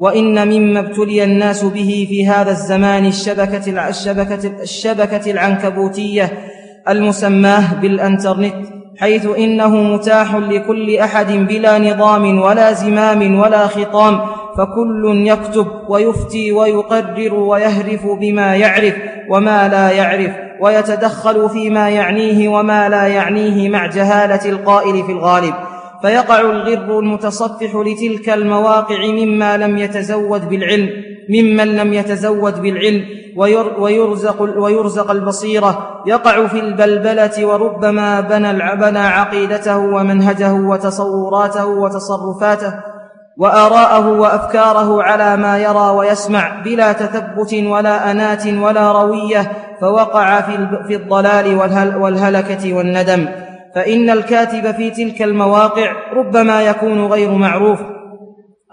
وإن مما ابتلي الناس به في هذا الزمان الشبكة, الشبكة, الشبكة العنكبوتية المسماه بالإنترنت حيث إنه متاح لكل أحد بلا نظام ولا زمام ولا خطام فكل يكتب ويفتي ويقرر ويهرف بما يعرف وما لا يعرف ويتدخل فيما يعنيه وما لا يعنيه مع جهالة القائل في الغالب. فيقع الغر المتصفح لتلك المواقع مما لم يتزود بالعلم ممن لم يتزود بالعلم ويرزق, ويرزق البصيرة. يقع في البلبلة وربما بنى, بنى عقيدته ومنهجه وتصوراته وتصرفاته وآراءه وأفكاره على ما يرى ويسمع بلا تثبت ولا أنات ولا روية فوقع في الضلال والهلكة والندم. فإن الكاتب في تلك المواقع ربما يكون غير معروف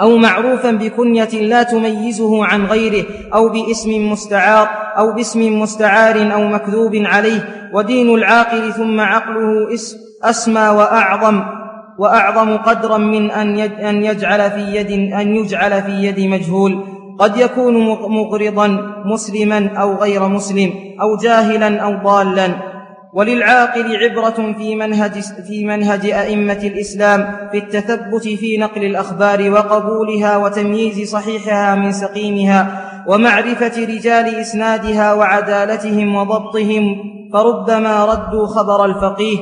أو معروفا بكنية لا تميزه عن غيره أو باسم مستعار أو باسم مستعار أو مكذوب عليه ودين العاقل ثم عقله أسمى وأعظم وأعظم قدرا من أن يجعل في يد أن يجعل في يد مجهول. قد يكون مغرضا مسلما أو غير مسلم أو جاهلا أو ضالا. وللعاقل عبرة في منهج, في منهج أئمة الإسلام في التثبت في نقل الأخبار وقبولها وتمييز صحيحها من سقيمها ومعرفة رجال إسنادها وعدالتهم وضبطهم فربما ردوا خبر الفقيه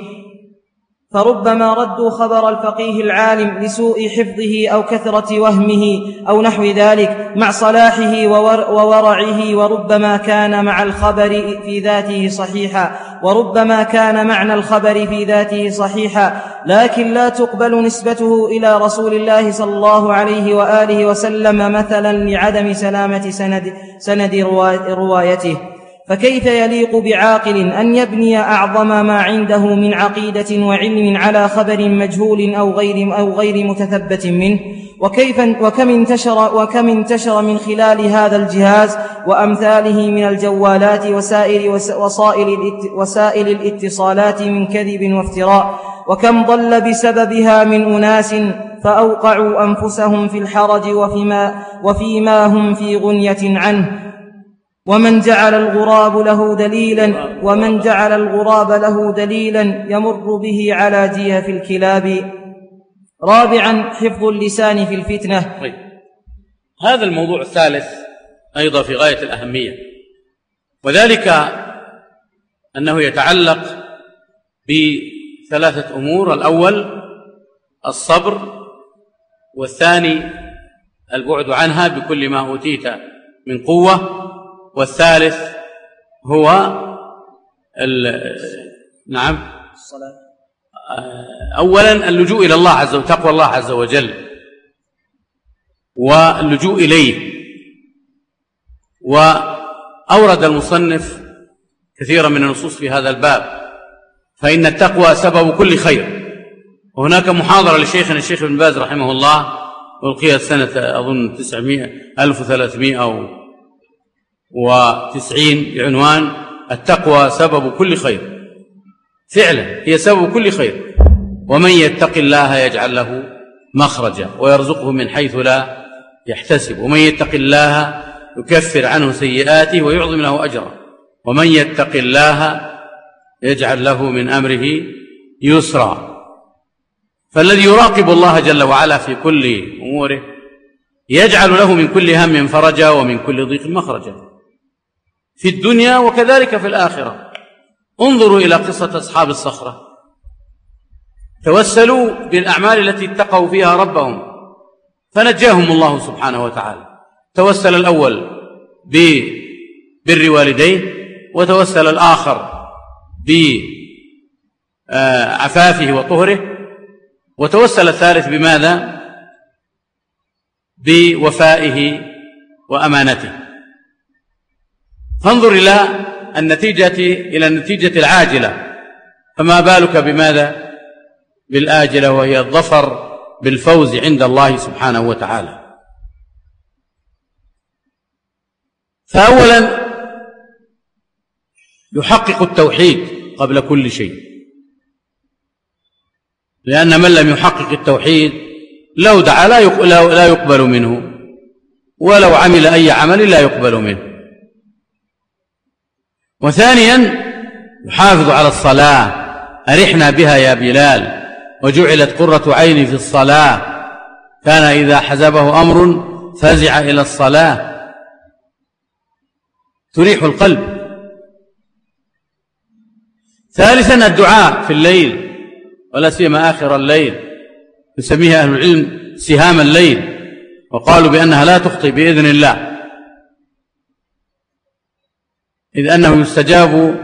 فربما ردوا خبر الفقيه العالم لسوء حفظه أو كثرة وهمه أو نحو ذلك مع صلاحه وورعه وربما كان مع الخبر في ذاته صحيحا وربما كان معنى الخبر في ذاته صحيحا. لكن لا تقبل نسبته إلى رسول الله صلى الله عليه وآله وسلم مثلا لعدم سلامة سند, سند روايته. فكيف يليق بعاقل أن يبني أعظم ما عنده من عقيدة وعلم على خبر مجهول أو غير, أو غير متثبت منه؟ وكيف وكم انتشر وكم انتشر من خلال هذا الجهاز وأمثاله من الجوالات وسائر وسائل وسائل الاتصالات من كذب وافتراء؟ وكم ضل بسببها من أناس فأوقعوا أنفسهم في الحرج وفيما, وفيما هم في غنية عنه؟ ومن جعل الغراب له دليلا ومن جعل الغراب له دليلا يمر به على جيف الكلاب. رابعا حفظ اللسان في الفتنة. طيب. هذا الموضوع الثالث أيضا في غاية الأهمية. وذلك أنه يتعلق بثلاثة أمور. الأول الصبر والثاني البعد عنها بكل ما أوتيت من قوة. والثالث هو نعم. الصلاة. أولا اللجوء إلى الله عز وجل تقوى الله عز وجل واللجوء إليه. وأورد المصنف كثيرا من النصوص في هذا الباب. فإن التقوى سبب كل خير. وهناك محاضرة لشيخنا الشيخ ابن باز رحمه الله ألقيت سنة أظن 900 1300 وتسعين بعنوان التقوى سبب كل خير. فعلا هي سبب كل خير. ومن يتق الله يجعل له مخرجا ويرزقه من حيث لا يحتسب. ومن يتق الله يكفر عنه سيئاته ويعظم له اجرا ومن يتق الله يجعل له من أمره يسرا. فالذي يراقب الله جل وعلا في كل أموره يجعل له من كل هم فرجا ومن كل ضيق مخرجا. في الدنيا وكذلك في الآخرة. انظروا إلى قصة أصحاب الصخرة. توسلوا بالأعمال التي اتقوا فيها ربهم. فنجاهم الله سبحانه وتعالى. توسل الأول ببر والديه وتوسل الآخر بعفافه وطهره وتوسل الثالث بماذا؟ بوفائه وأمانته. فانظر إلى النتيجة إلى النتيجة العاجلة. فما بالك بماذا؟ بالآجلة وهي الظفر بالفوز عند الله سبحانه وتعالى. فأولا يحقق التوحيد قبل كل شيء. لأن من لم يحقق التوحيد لو دعا لا يقبل منه ولو عمل أي عمل لا يقبل منه. وثانيا يحافظ على الصلاة. أرحنا بها يا بلال. وجعلت قرة عيني في الصلاة. كان إذا حزبه أمر فزع إلى الصلاة. تريح القلب. ثالثا الدعاء في الليل. ولا سيما آخر الليل. يسميها أهل العلم سهام الليل. وقالوا بأنها لا تخطي بإذن الله. إذ أنه يستجاب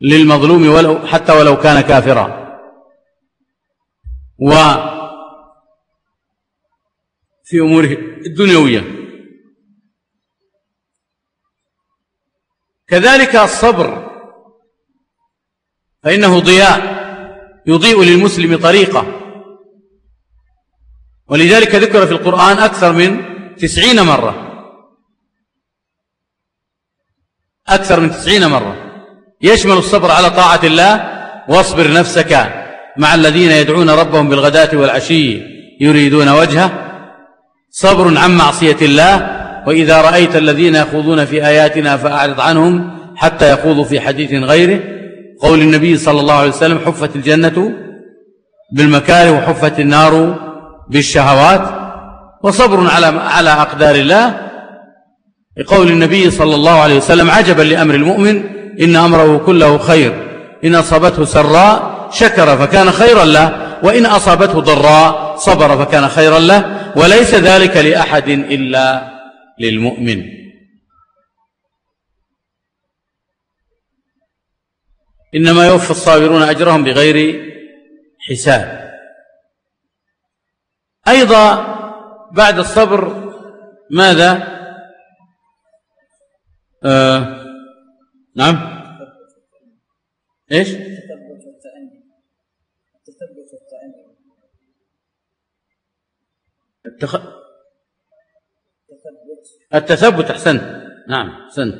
للمظلوم ولو حتى ولو كان كافرا. و في أموره الدنيوية. كذلك الصبر. فإنه ضياء. يضيء للمسلم طريقة. ولذلك ذكر في القرآن أكثر من تسعين مرة. أكثر من تسعين مرة. يشمل الصبر على طاعة الله واصبر نفسك مع الذين يدعون ربهم بالغداة والعشي يريدون وجهه. صبر عن معصية الله وإذا رأيت الذين يخوضون في آياتنا فأعرض عنهم حتى يخوضوا في حديث غيره. قول النبي صلى الله عليه وسلم حفت الجنة بالمكاره وحفت النار بالشهوات. وصبر على على أقدار الله لقول النبي صلى الله عليه وسلم عجبا لأمر المؤمن إن أمره كله خير. إن أصابته سراء شكر فكان خيرا له وإن أصابته ضراء صبر فكان خيرا له وليس ذلك لأحد إلا للمؤمن. إنما يوفى الصابرون أجرهم بغير حساب. أيضا بعد الصبر ماذا؟ آه نعم. إيش؟ التخ... التثبت أحسنت نعم أحسنت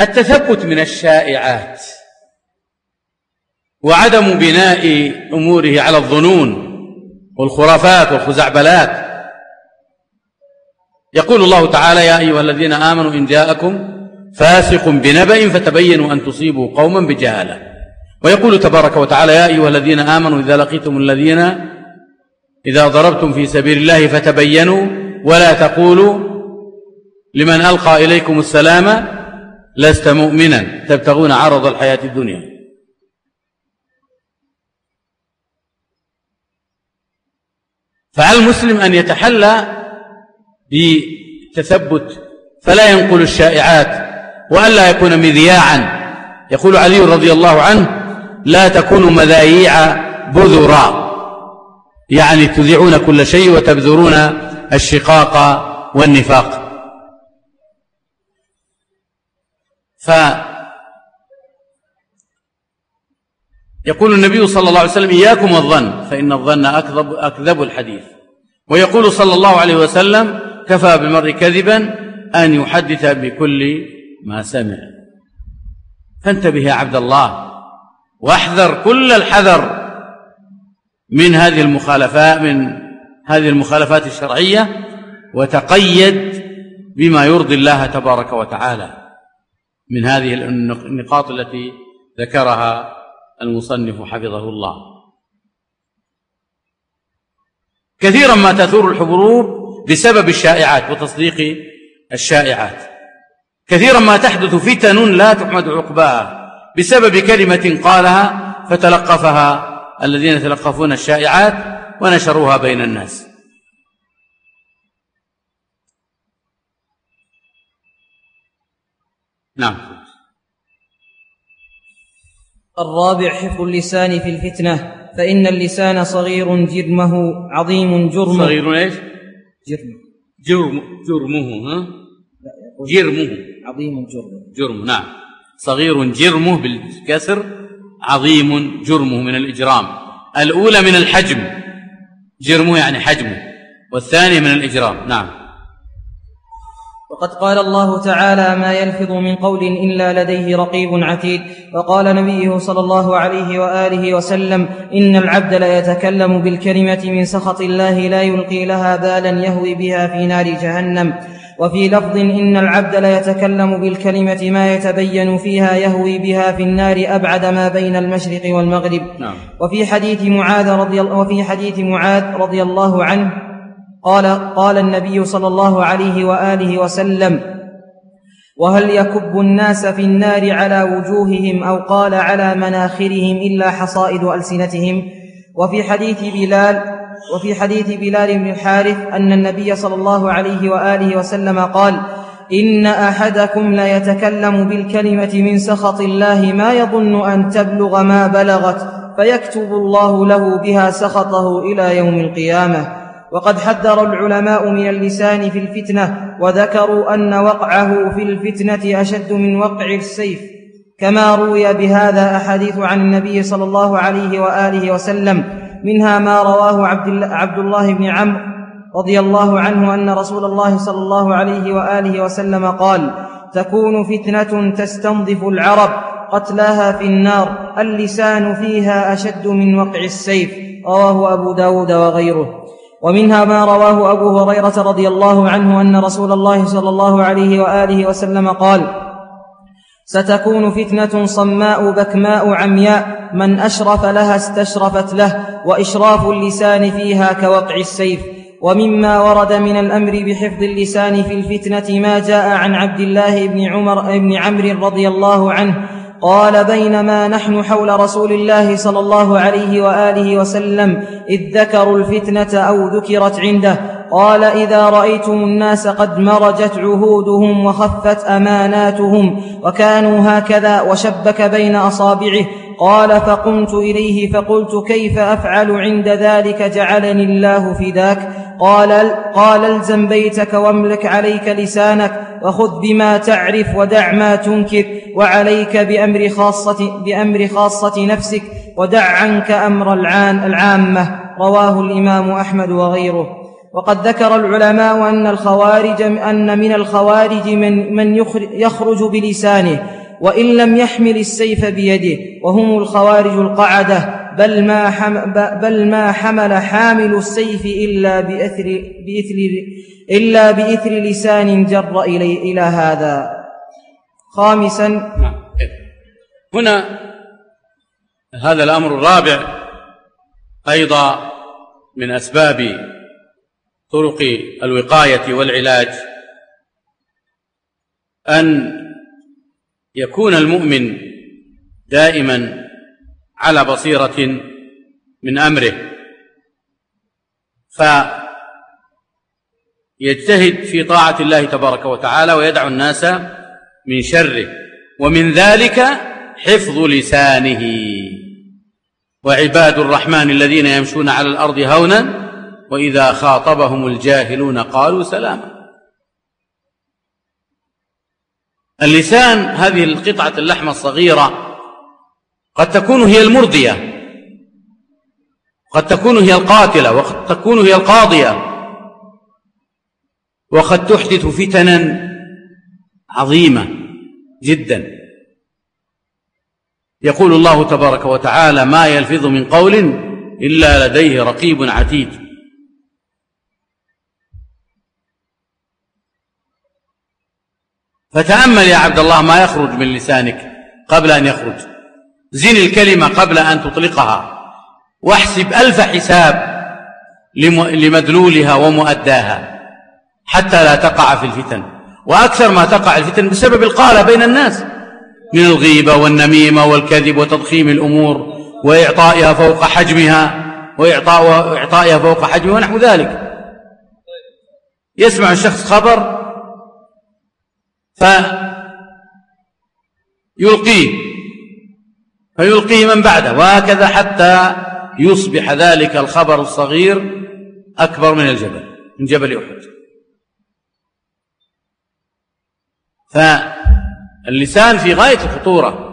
التثبت من الشائعات وعدم بناء أموره على الظنون والخرافات والخزعبلات. يقول الله تعالى يا أيها الذين آمنوا إن جاءكم فاسق بنبأ فتبينوا أن تصيبوا قوما بجهالة. ويقول تبارك وتعالى يا أيها الذين آمنوا إذا لقيتم الذين إذا ضربتم في سبيل الله فتبينوا ولا تقولوا لمن ألقى إليكم السلام لست مؤمنا. تبتغون عرض الحياة الدنيا. فعلى المسلم أن يتحلى بتثبت فلا ينقل الشائعات وألا يكون مذياعا. يقول علي رضي الله عنه لا تكونوا مذاييع بذرا. يعني تذيعون كل شيء وتبذرون الشقاق والنفاق. ف يقول النبي صلى الله عليه وسلم إياكم والظن فإن الظن أكذب, أكذب الحديث. ويقول صلى الله عليه وسلم كفى بالمرء كذبا أن يحدث بكل ما سمع. فانتبه يا عبد الله واحذر كل الحذر من هذه المخالفات من هذه المخالفات الشرعية وتقيد بما يرضي الله تبارك وتعالى. من هذه النقاط التي ذكرها المصنف حفظه الله. كثيرا ما تثور الحروب بسبب الشائعات وتصديق الشائعات. كثيرا ما تحدث فتن لا تحمد عقباها بسبب كلمة قالها فتلقفها الذين يتلقفون الشائعات ونشروها بين الناس. نعم. الرابع حفظ اللسان في الفتنة فإن اللسان صغير جرمه عظيم جرمه. صغير إيش؟ جرمه. جرم جرمه ها؟ جرمه. عظيم جرمه. جرمه نعم. صغير جرمه بالكسر عظيم جرمه من الإجرام. الأولى من الحجم. جرمه يعني حجمه والثانية من الإجرام نعم. وقد قال الله تعالى ما يلفظ من قول إلا لديه رقيب عتيد. وقال نبيه صلى الله عليه وآله وسلم إن العبد ليتكلم بالكلمة من سخط الله لا يلقي لها بالا يهوي بها في نار جهنم. وفي لفظ إن العبد ليتكلم بالكلمة ما يتبين فيها يهوي بها في النار أبعد ما بين المشرق والمغرب. نعم. وفي حديث معاذ رضي وفي حديث معاذ رضي الله عنه قال قال النبي صلى الله عليه وآله وسلم وهل يكب الناس في النار على وجوههم أو قال على مناخرهم إلا حصائد ألسنتهم؟ وفي حديث بلال وفي حديث بلال بن الحارث أن النبي صلى الله عليه وآله وسلم قال إن أحدكم ليتكلم بالكلمة من سخط الله ما يظن أن تبلغ ما بلغت فيكتب الله له بها سخطه إلى يوم القيامة. وقد حذر العلماء من اللسان في الفتنة وذكروا أن وقعه في الفتنة أشد من وقع السيف كما روي بهذا أحاديث عن النبي صلى الله عليه وآله وسلم منها ما رواه عبد, الله بن عمرو رضي الله عنه أن رسول الله صلى الله عليه وآله وسلم قال تكون فتنة تستنظف العرب قتلاها في النار اللسان فيها أشد من وقع السيف. رواه أبو داود وغيره. ومنها ما رواه أبو هريرة رضي الله عنه أن رسول الله صلى الله عليه وآله وسلم قال ستكون فتنة صماء بكماء عمياء من أشرف لها استشرفت له وإشراف اللسان فيها كوقع السيف. ومما ورد من الأمر بحفظ اللسان في الفتنة ما جاء عن عبد الله بن عمر بن عمرو رضي الله عنه قال بينما نحن حول رسول الله صلى الله عليه وآله وسلم إذ ذكروا الفتنة أو ذكرت عنده قال إذا رأيتم الناس قد مرجت عهودهم وخفت أماناتهم وكانوا هكذا وشبك بين أصابعه قال فقمت إليه فقلت كيف أفعل عند ذلك جعلني الله فداك قال قال الزم بيتك واملك عليك لسانك وخذ بما تعرف ودع ما تنكر وعليك بأمر خاصة بأمر خاصة نفسك ودع عنك أمر العان العامة. رواه الإمام أحمد وغيره. وقد ذكر العلماء أن الخوارج أن من الخوارج من من يخرج بلسانه وإن لم يحمل السيف بيده وهم الخوارج القعدة بل ما حم بل ما حمل حامل السيف إلا بإثر بإثر إلا بإثر لسان جر إلي إلى هذا. خامسا. نعم. هنا هذا الأمر الرابع أيضا من أسباب طرق الوقاية والعلاج. أن يكون المؤمن دائما على بصيرة من أمره. فيجتهد في طاعة الله تبارك وتعالى ويدعو الناس من شره ومن ذلك حفظ لسانه. وعباد الرحمن الذين يمشون على الأرض هونا وإذا خاطبهم الجاهلون قالوا سلاما. اللسان هذه القطعة اللحمة الصغيرة قد تكون هي المرضية. قد تكون هي القاتلة وقد تكون هي القاضية. وقد تحدث فتنا عظيمة جدا. يقول الله تبارك وتعالى ما يلفظ من قول إلا لديه رقيب عتيد. فتأمل يا عبد الله ما يخرج من لسانك قبل أن يخرج. زن الكلمة قبل أن تطلقها واحسب ألف حساب لمدلولها ومؤداها حتى لا تقع في الفتن. وأكثر ما تقع الفتن بسبب القالة بين الناس من الغيبة والنميمة والكذب وتضخيم الأمور وإعطائها فوق حجمها وإعطائها فوق حجمها ونحو ذلك. يسمع الشخص خبر فيلقيه. فيلقيه من بعده وهكذا حتى يصبح ذلك الخبر الصغير أكبر من الجبل من جبل أحد. فاللسان في غاية الخطورة.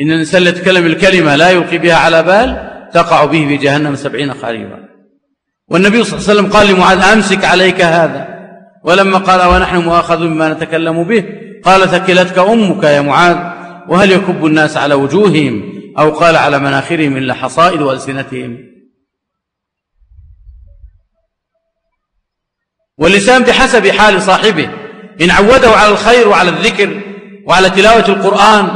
إن الإنسان يتكلم الكلمة لا يلقي بها على بال تقع به في جهنم سبعين خريفا والنبي صلى الله عليه وسلم قال لمعاذ أمسك عليك هذا. ولما قال ونحن مؤاخذ بما نتكلم به؟ قال ثكلتك أمك يا معاذ. وهل يكب الناس على وجوههم أو قال على مناخرهم إلا حصائد وألسنتهم؟ واللسان بحسب حال صاحبه إن عوده على الخير وعلى الذكر وعلى تلاوة القرآن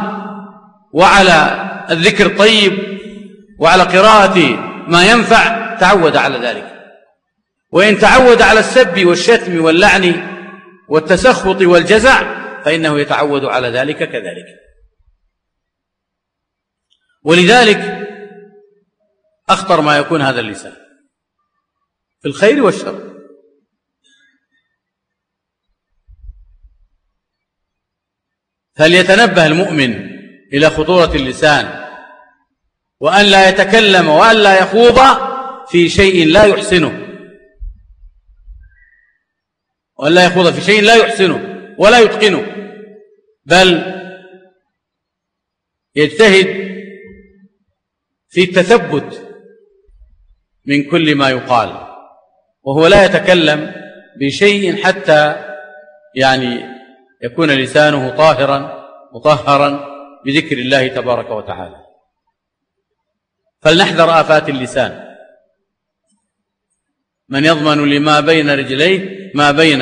وعلى الذكر الطيب وعلى قراءة ما ينفع تعود على ذلك. وإن تعود على السب والشتم واللعن والتسخط والجزع فإنه يتعود على ذلك كذلك. ولذلك أخطر ما يكون هذا اللسان في الخير والشر. فليتنبه المؤمن إلى خطورة اللسان وأن لا يتكلم وأن لا يخوض في شيء لا يحسنه. وأن لا يخوض في شيء لا يحسنه ولا يتقنه. بل يجتهد في التثبت من كل ما يقال وهو لا يتكلم بشيء حتى يعني يكون لسانه طاهرا مطهرا بذكر الله تبارك وتعالى. فلنحذر آفات اللسان. من يضمن لما بين رجليه ما بين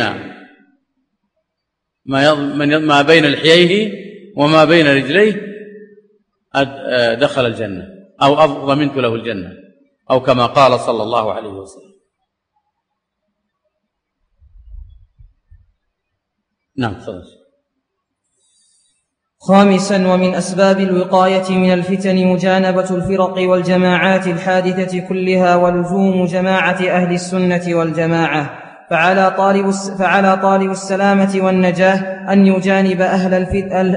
ما ما بين لحييه وما بين رجليه دخل الجنة. أو ضمنت له الجنة أو كما قال صلى الله عليه وسلم. نعم تفضل. خامسا ومن أسباب الوقاية من الفتن مجانبة الفرق والجماعات الحادثة كلها ولزوم جماعة أهل السنة والجماعة. فعلى طالب فعلى طالب السلامة والنجاة أن يجانب أهل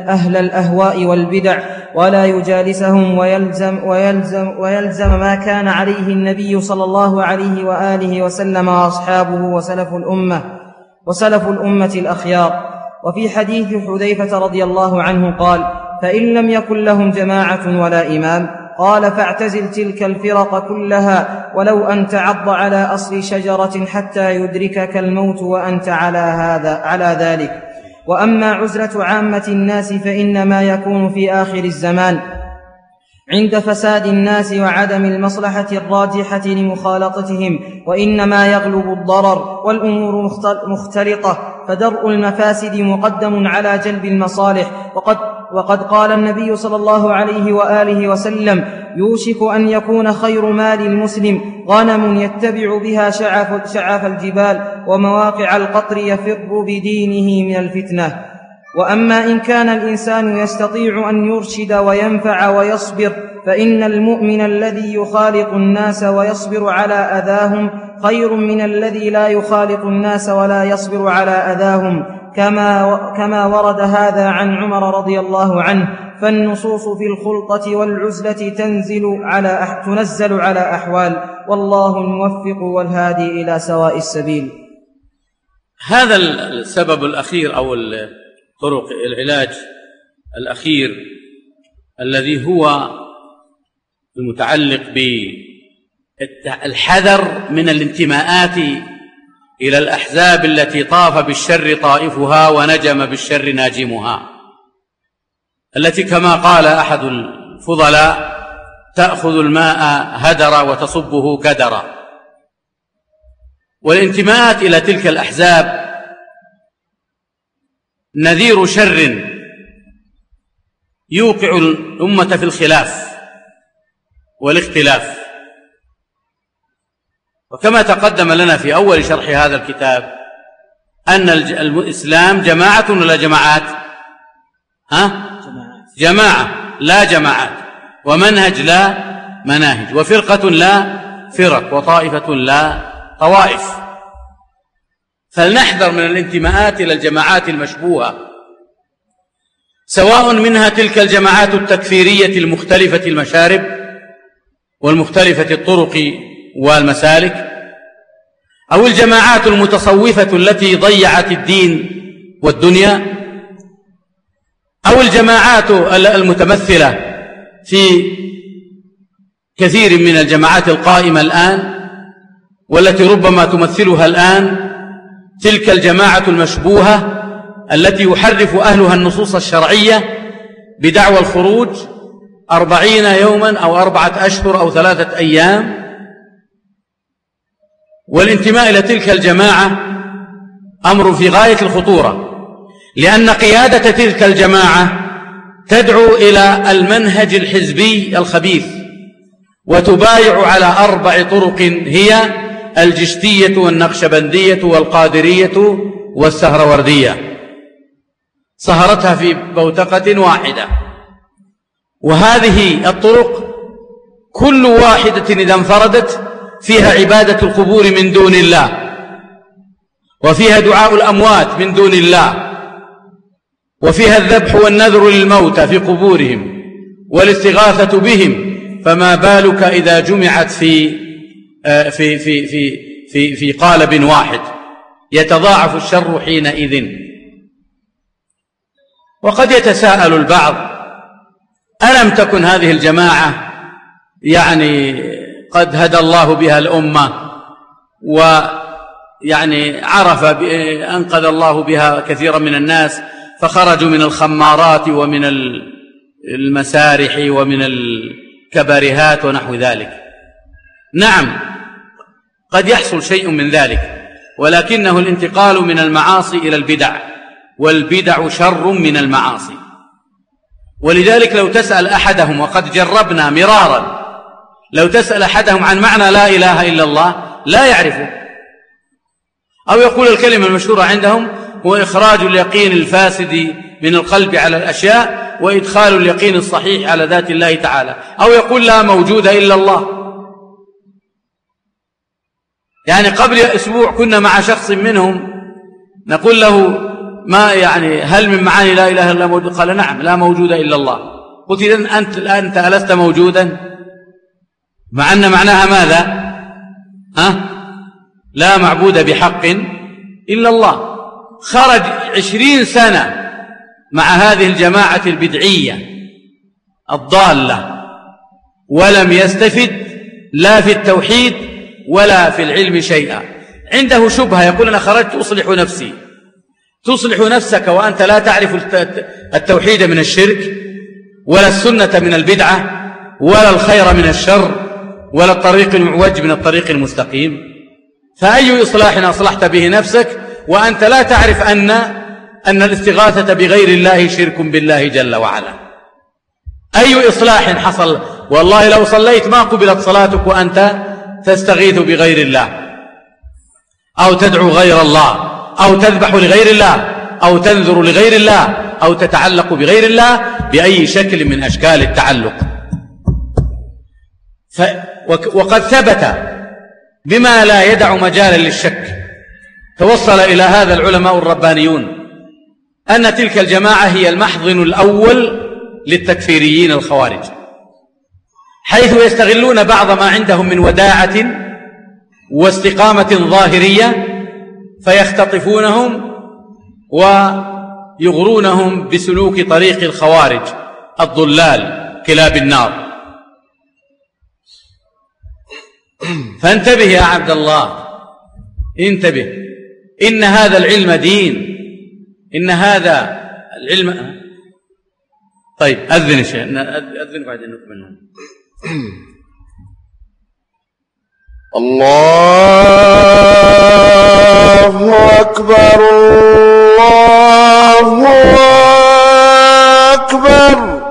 أهل الأهواء والبدع ولا يجالسهم ويلزم ويلزم ويلزم ما كان عليه النبي صلى الله عليه وآله وسلم وأصحابه وسلف الأمة وسلف الأمة الأخيار. وفي حديث حذيفة رضي الله عنه قال فإن لم يكن لهم جماعة ولا إمام قال فاعتزل تلك الفرق كلها ولو أن تعض على أصل شجرة حتى يدركك الموت وأنت على هذا على ذلك. وأما عزلة عامة الناس فإنما يكون في آخر الزمان. عند فساد الناس وعدم المصلحة الراجحة لمخالطتهم وإنما يغلب الضرر والأمور مختلطة فدرء المفاسد مقدم على جلب المصالح وقد وقد قال النبي صلى الله عليه وآله وسلم يوشك أن يكون خير مال المسلم غنم يتبع بها شعف, شعف الجبال ومواقع القطر يفر بدينه من الفتنة. وأما إن كان الإنسان يستطيع أن يرشد وينفع ويصبر فإن المؤمن الذي يخالط الناس ويصبر على أذاهم خير من الذي لا يخالط الناس ولا يصبر على أذاهم. كما كما ورد هذا عن عمر رضي الله عنه فالنصوص في الخلطة والعزلة تنزل على تنزل على أحوال والله الموفق والهادي إلى سواء السبيل. هذا السبب الأخير أو طرق العلاج الأخير الذي هو المتعلق بالحذر من الانتماءات إلى الأحزاب التي طاف بالشر طائفها ونجم بالشر ناجمها. التي كما قال أحد الفضلاء تأخذ الماء هدر وتصبه كدرا. والانتماءات إلى تلك الأحزاب نذير شر يوقع الأمة في الخلاف والاختلاف. وكما تقدم لنا في أول شرح هذا الكتاب أن الإسلام جماعة ولا جماعات؟ ها؟ جماعة لا جماعات. ومنهج لا مناهج. وفرقة لا فرق. وطائفة لا طوائف. فلنحذر من الانتماءات إلى الجماعات المشبوهة. سواء منها تلك الجماعات التكفيرية المختلفة المشارب والمختلفة الطرق والمسالك أو الجماعات المتصوفة التي ضيعت الدين والدنيا أو الجماعات المتمثلة في كثير من الجماعات القائمة الآن والتي ربما تمثلها الآن تلك الجماعة المشبوهة التي يحرف أهلها النصوص الشرعية بدعوى الخروج أربعين يوما أو أربعة أشهر أو ثلاثة أيام والانتماء إلى تلك الجماعة أمر في غاية الخطورة لأن قيادة تلك الجماعة تدعو إلى المنهج الحزبي الخبيث وتبايع على أربع طرق هي الجشتية والنقشبندية والقادرية والسهروردية. صهرتها في بوتقة واحدة. وهذه الطرق كل واحدة إذا انفردت فيها عبادة القبور من دون الله وفيها دعاء الأموات من دون الله وفيها الذبح والنذر للموتى في قبورهم والاستغاثة بهم فما بالك إذا جمعت في آه، في في في في في قالب واحد. يتضاعف الشر حينئذ. وقد يتساءل البعض ألم تكن هذه الجماعة يعني قد هدى الله بها الأمة ويعني عرف أنقذ الله بها كثيرا من الناس فخرجوا من الخمارات ومن المسارح ومن الكبارهات ونحو ذلك. نعم قد يحصل شيء من ذلك ولكنه الانتقال من المعاصي إلى البدع والبدع شر من المعاصي. ولذلك لو تسأل أحدهم وقد جربنا مرارا لو تسأل أحدهم عن معنى لا إله إلا الله لا يعرفه. أو يقول الكلمة المشهورة عندهم هو إخراج اليقين الفاسد من القلب على الأشياء وإدخال اليقين الصحيح على ذات الله تعالى. أو يقول لا موجود إلا الله. يعني قبل أسبوع كنا مع شخص منهم نقول له ما يعني هل من معاني لا إله إلا الله؟ موجود قال نعم لا موجود إلا الله. قلت إذن أنت, أنت ألست موجودا؟ مع أن معناها ماذا؟ ها؟ لا معبود بحق إلا الله. خرج عشرين سنة مع هذه الجماعة البدعية الضالة ولم يستفد لا في التوحيد ولا في العلم شيئا. عنده شبهة يقول أنا خرجت أصلح نفسي. تصلح نفسك وأنت لا تعرف التوحيد من الشرك ولا السنة من البدعة ولا الخير من الشر. ولا الطريق المعوج من الطريق المستقيم. فأي إصلاح أصلحت به نفسك؟ وأنت لا تعرف أن أن الاستغاثة بغير الله شرك بالله جل وعلا. أي إصلاح حصل؟ والله لو صليت ما قبلت صلاتك وأنت تستغيث بغير الله. أو تدعو غير الله. أو تذبح لغير الله. أو تنذر لغير الله. أو تتعلق بغير الله. بأي شكل من أشكال التعلق. ف وقد ثبت بما لا يدع مجالا للشك. توصل إلى هذا العلماء الربانيون أن تلك الجماعة هي المحضن الأول للتكفيريين الخوارج. حيث يستغلون بعض ما عندهم من وداعة واستقامة ظاهرية فيختطفونهم ويغرونهم بسلوك طريق الخوارج الضلال كلاب النار. فانتبه يا عبد الله. انتبه. إن هذا العلم دين. إن هذا العلم طيب أذن يا شيخ. أذن بعدين نكمل. الله أكبر الله أكبر.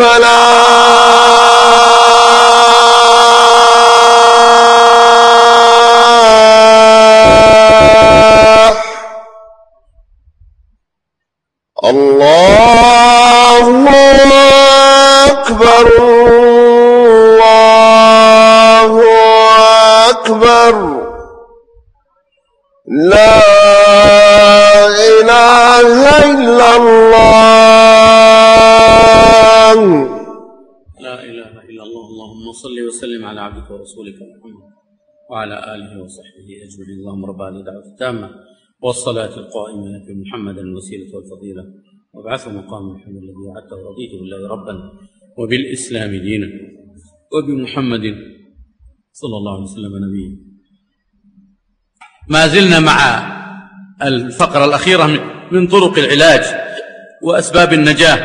على عبدك ورسولك محمد وعلى آله وصحبه أجمعين. اللهم رب هذه الدعوة التامة والصلاة القائمة في محمد الوسيلة والفضيلة. وابعثه مقام محمد الذي وعدته ورضيت بالله ربا وبالإسلام دينا. وبمحمد صلى الله عليه وسلم نبيا. ما زلنا مع الفقرة الأخيرة من- طرق العلاج وأسباب النجاة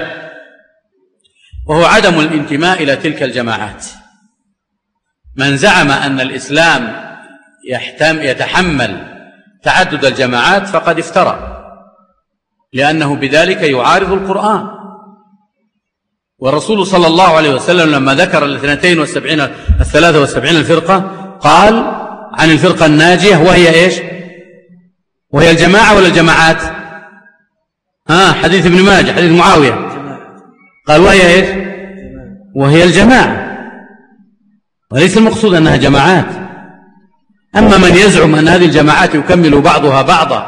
وهو عدم الانتماء إلى تلك الجماعات. من زعم أن الإسلام يحتم يتحمل تعدد الجماعات فقد افترى لأنه بذلك يعارض القرآن. والرسول صلى الله عليه وسلم لما ذكر الاثنتين والسبعين الثلاثة والسبعين الفرقة قال عن الفرقة الناجية وهي إيش؟ وهي الجماعة ولا الجماعات؟ ها حديث ابن ماجه حديث معاوية. قال وهي إيش؟ وهي الجماعة. وليس المقصود أنها جماعات. أما من يزعم أن هذه الجماعات يكمل بعضها بعضا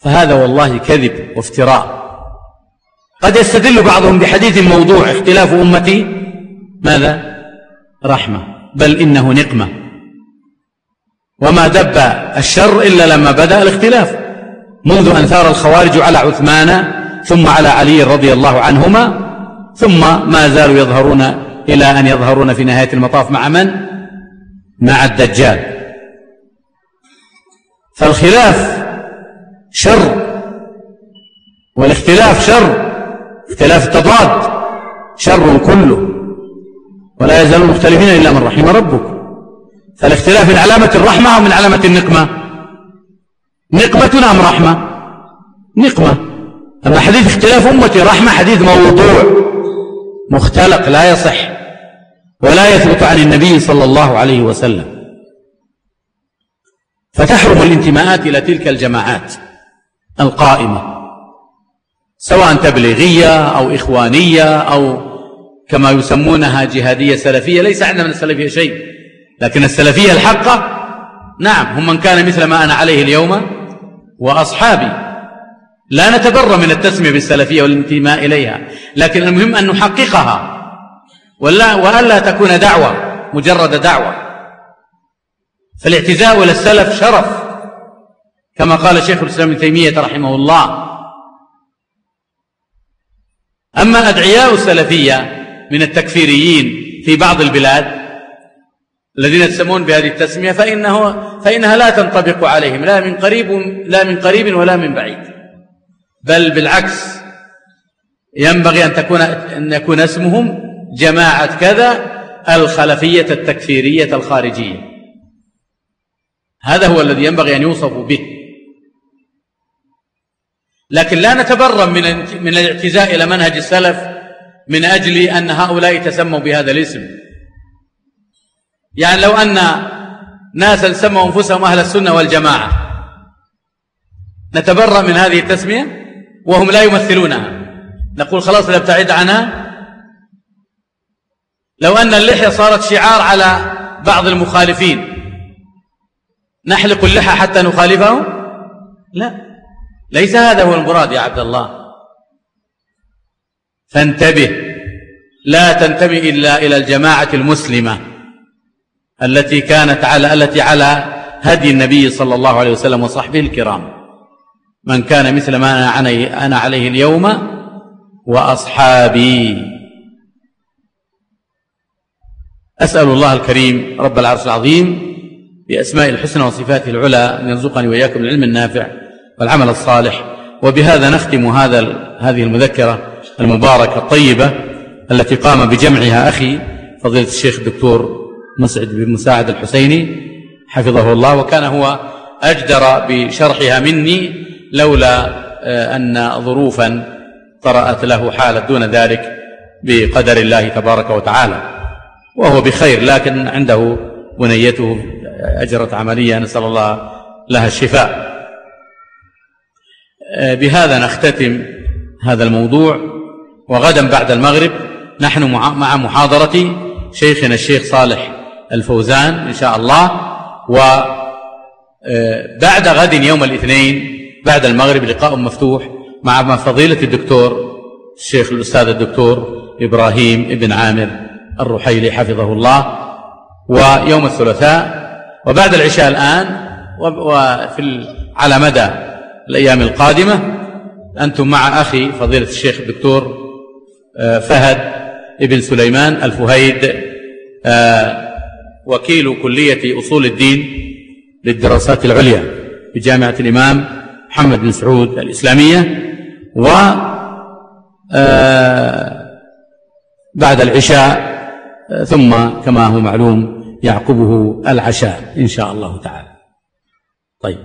فهذا والله كذب وافتراء. قد يستدل بعضهم بحديث موضوع اختلاف أمتي. ماذا؟ رحمة. بل إنه نقمة. وما دب الشر إلا لما بدأ الاختلاف. منذ أن ثار الخوارج على عثمان ثم على علي رضي الله عنهما ثم ما زالوا يظهرون إلى أن يظهرون في نهاية المطاف مع من؟ مع الدجال. فالخلاف شر والاختلاف شر اختلاف التضاد شر كله ولا يزال مختلفين إلا من رحم ربك. فالاختلاف من علامة الرحمة أو من علامة النقمة؟ نقمة أم رحمة؟ نقمة. أما حديث اختلاف أمتي رحمة حديث موضوع مختلق لا يصح. ولا يثبت عن النبي صلى الله عليه وسلم. فتحرم الانتماءات إلى تلك الجماعات القائمة سواء تبليغية أو إخوانية أو كما يسمونها جهادية سلفية. ليس عندنا من السلفية شيء لكن السلفية الحقة نعم هم من كان مثل ما أنا عليه اليوم وأصحابي. لا نتبرى من التسمية بالسلفية والانتماء إليها لكن المهم أن نحققها. ولا وألا تكون دعوة مجرد دعوة. فالاعتزاء إلى السلف شرف كما قال شيخ الإسلام ابن تيمية رحمه الله. أما أدعياء السلفية من التكفيريين في بعض البلاد الذين يسمون بهذه التسمية فإنه فإنها لا تنطبق عليهم لا من قريب لا من قريب ولا من بعيد. بل بالعكس ينبغي أن تكون أن يكون اسمهم جماعة كذا الخلفية التكفيرية الخارجية. هذا هو الذي ينبغي أن يوصفوا به. لكن لا نتبرم من من الاعتزاء إلى منهج السلف من أجل أن هؤلاء تسموا بهذا الاسم. يعني لو أن ناسا سموا أنفسهم أهل السنة والجماعة. نتبرأ من هذه التسمية وهم لا يمثلونها. نقول خلاص نبتعد عنها. لو أن اللحية صارت شعار على بعض المخالفين نحلق اللحى حتى نخالفهم لا. ليس هذا هو المراد يا عبد الله. فانتبه. لا تنتبه إلا إلى الجماعة المسلمة التي كانت على التي على هدي النبي صلى الله عليه وسلم وصحبه الكرام. من كان مثل ما أنا عليه اليوم وأصحابي. أسأل الله الكريم رب العرش العظيم بأسماء الحسنى وصفاته العلى أن يرزقني وإياكم العلم النافع والعمل الصالح. وبهذا نختم هذا هذه المذكرة المباركة الطيبة التي قام بجمعها أخي فضيلة الشيخ الدكتور مسعد بن مساعد الحسيني حفظه الله. وكان هو أجدر بشرحها مني لولا آه، أن ظروفا طرأت له حالة دون ذلك بقدر الله تبارك وتعالى. وهو بخير لكن عنده بنيته أجرت عملية نسأل الله لها الشفاء. آه، بهذا نختتم هذا الموضوع. وغدا بعد المغرب نحن مع محاضرة شيخنا الشيخ صالح الفوزان إن شاء الله. وبعد آه، غد يوم الاثنين بعد المغرب لقاء مفتوح مع فضيلة الدكتور الشيخ الأستاذ الدكتور إبراهيم ابن عامر. الرحيلي حفظه الله ويوم الثلاثاء وبعد العشاء الآن وفي على مدى الأيام القادمة أنتم مع أخي فضيلة الشيخ الدكتور آه، فهد ابن سليمان الفهيد آه، وكيل كلية أصول الدين للدراسات العليا بجامعة الإمام محمد بن سعود الإسلامية و آه، بعد العشاء ثم كما هو معلوم يعقبه العشاء إن شاء الله تعالى. طيب.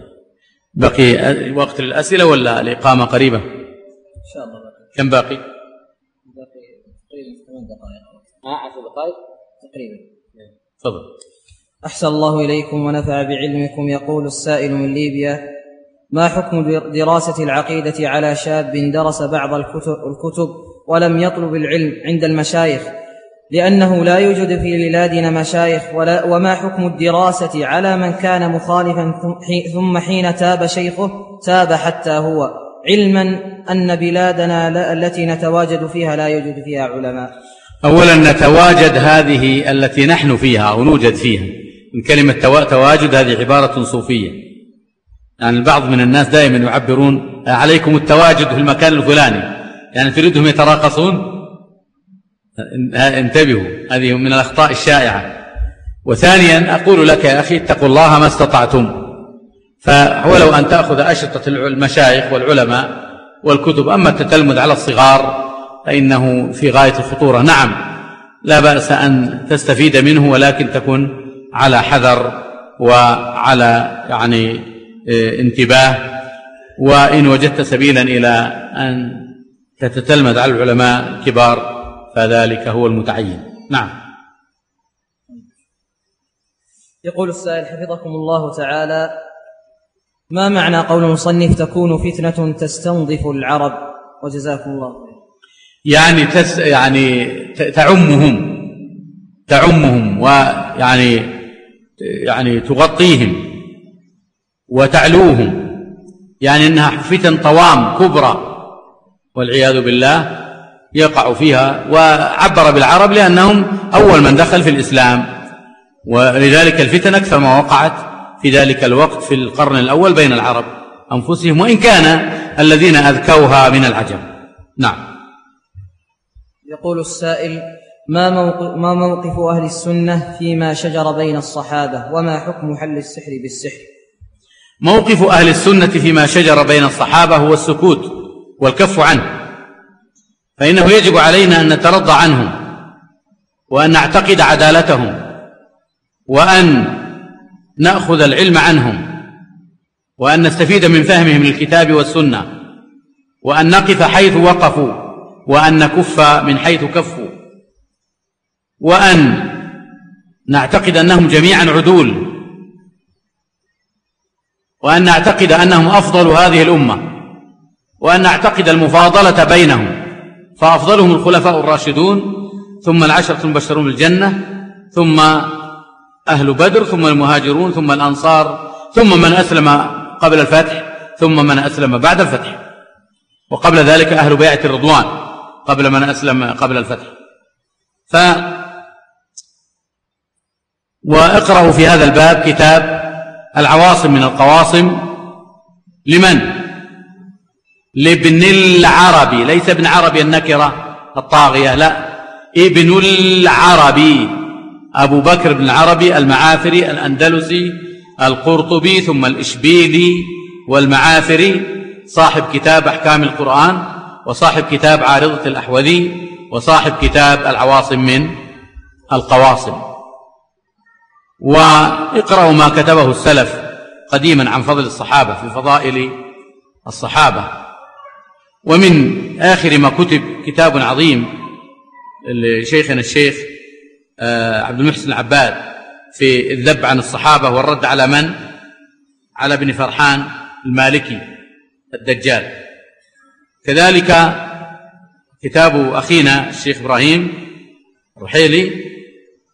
بقي وقت للأسئلة ولا الإقامة قريبة؟ إن شاء الله. كم باقي؟ باقي تقريبا ثمان دقائق. آه عشر دقائق؟ تقريبا. تفضل. أحسن الله إليكم ونفع بعلمكم. يقول السائل من ليبيا ما حكم دراسة العقيدة على شاب درس بعض الكتب ولم يطلب العلم عند المشايخ؟ لأنه لا يوجد في بلادنا مشايخ ولا وما حكم الدراسة على من كان مخالفا ثم حين تاب شيخه تاب حتى هو. علما أن بلادنا التي نتواجد فيها لا يوجد فيها علماء. أولا نتواجد هذه التي نحن فيها أو نوجد فيها. من كلمة تواجد هذه عبارة صوفية. يعني البعض من الناس دائما يعبرون عليكم التواجد في المكان الفلاني. يعني تريدهم يتراقصون؟ انتبهوا. هذه من الأخطاء الشائعة. وثانيا أقول لك يا أخي اتقوا الله ما استطعتم. فولو أن تأخذ أشرطة المشايخ والعلماء والكتب أما التتلمذ على الصغار فإنه في غاية الخطورة. نعم لا بأس أن تستفيد منه ولكن تكن على حذر وعلى يعني آه، انتباه. وإن وجدت سبيلا إلى أن تتتلمذ على العلماء الكبار فذلك هو المتعين. نعم. يقول السائل حفظكم الله تعالى ما معنى قول المصنف تكون فتنة تستنظف العرب؟ وجزاكم الله يعني تس يعني تعمهم تعمهم ويعني يعني تغطيهم وتعلوهم. يعني إنها فتن طوام كبرى والعياذ بالله يقع فيها وعبر بالعرب لأنهم أول من دخل في الإسلام. ولذلك الفتن أكثر ما وقعت في ذلك الوقت في القرن الأول بين العرب أنفسهم وإن كان الذين أذكوها من العجم. نعم. يقول السائل ما موقف, ما موقف أهل السنة فيما شجر بين الصحابة وما حكم حل السحر بالسحر؟ موقف أهل السنة فيما شجر بين الصحابة هو السكوت والكف عنه. فإنه يجب علينا أن نترضى عنهم وأن نعتقد عدالتهم وأن نأخذ العلم عنهم وأن نستفيد من فهمهم للكتاب والسنة وأن نقف حيث وقفوا وأن نكف من حيث كفوا وأن نعتقد أنهم جميعا عدول وأن نعتقد أنهم أفضل هذه الأمة وأن نعتقد المفاضلة بينهم فأفضلهم الخلفاء الراشدون ثم العشرة المبشرون بالجنة ثم أهل بدر ثم المهاجرون ثم الأنصار ثم من أسلم قبل الفتح ثم من أسلم بعد الفتح. وقبل ذلك أهل بيعة الرضوان قبل من أسلم قبل الفتح. ف واقرأوا في هذا الباب كتاب العواصم من القواصم لمن؟ لابن العربي. ليس ابن عربي النكرة الطاغية لا. ابن العربي. أبو بكر بن العربي المعافري الأندلسي القرطبي ثم الإشبيلي والمعافري. صاحب كتاب أحكام القرآن وصاحب كتاب عارضة الأحوذي وصاحب كتاب العواصم من القواصم. واقرأوا ما كتبه السلف قديما عن فضل الصحابة في فضائل الصحابة. ومن آخر ما كتب كتاب عظيم لشيخنا الشيخ آه، عبد المحسن العباد في الذب عن الصحابة والرد على من؟ على ابن فرحان المالكي الدجال. كذلك كتاب أخينا الشيخ إبراهيم الرحيلي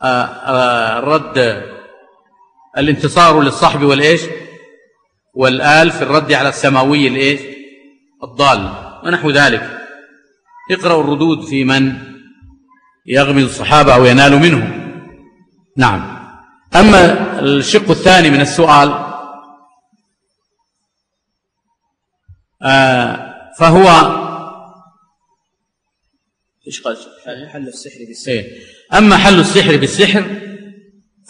آه، آه، الرد الانتصار للصحب والإيش؟ والآل في الرد على السماوي الإيش؟ الضال. ونحو ذلك. اقرأوا الردود في من يغمز الصحابة أو ينال منهم. نعم. أما الشق الثاني من السؤال آه فهو إيش قال؟ حل السحر بالسحر. إيه؟ أما حل السحر بالسحر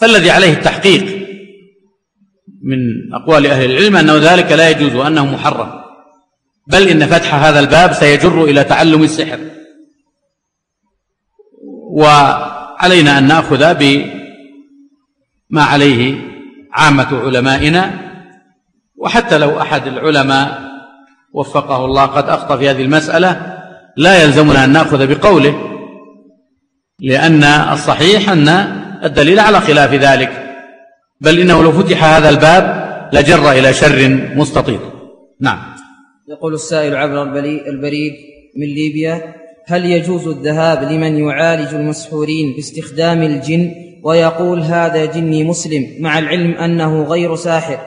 فالذي عليه التحقيق من أقوال أهل العلم أنه ذلك لا يجوز وأنه محرم. بل إن فتح هذا الباب سيجر إلى تعلم السحر. وعلينا أن نأخذ بما عليه عامة علمائنا. وحتى لو أحد العلماء وفقه الله قد أخطأ في هذه المسألة لا يلزمنا أن نأخذ بقوله لأن الصحيح أن الدليل على خلاف ذلك. بل إنه لو فتح هذا الباب لجر إلى شر مستطيل نعم. يقول السائل عبر البريد من ليبيا هل يجوز الذهاب لمن يعالج المسحورين باستخدام الجن؟ ويقول هذا جني مسلم مع العلم أنه غير ساحر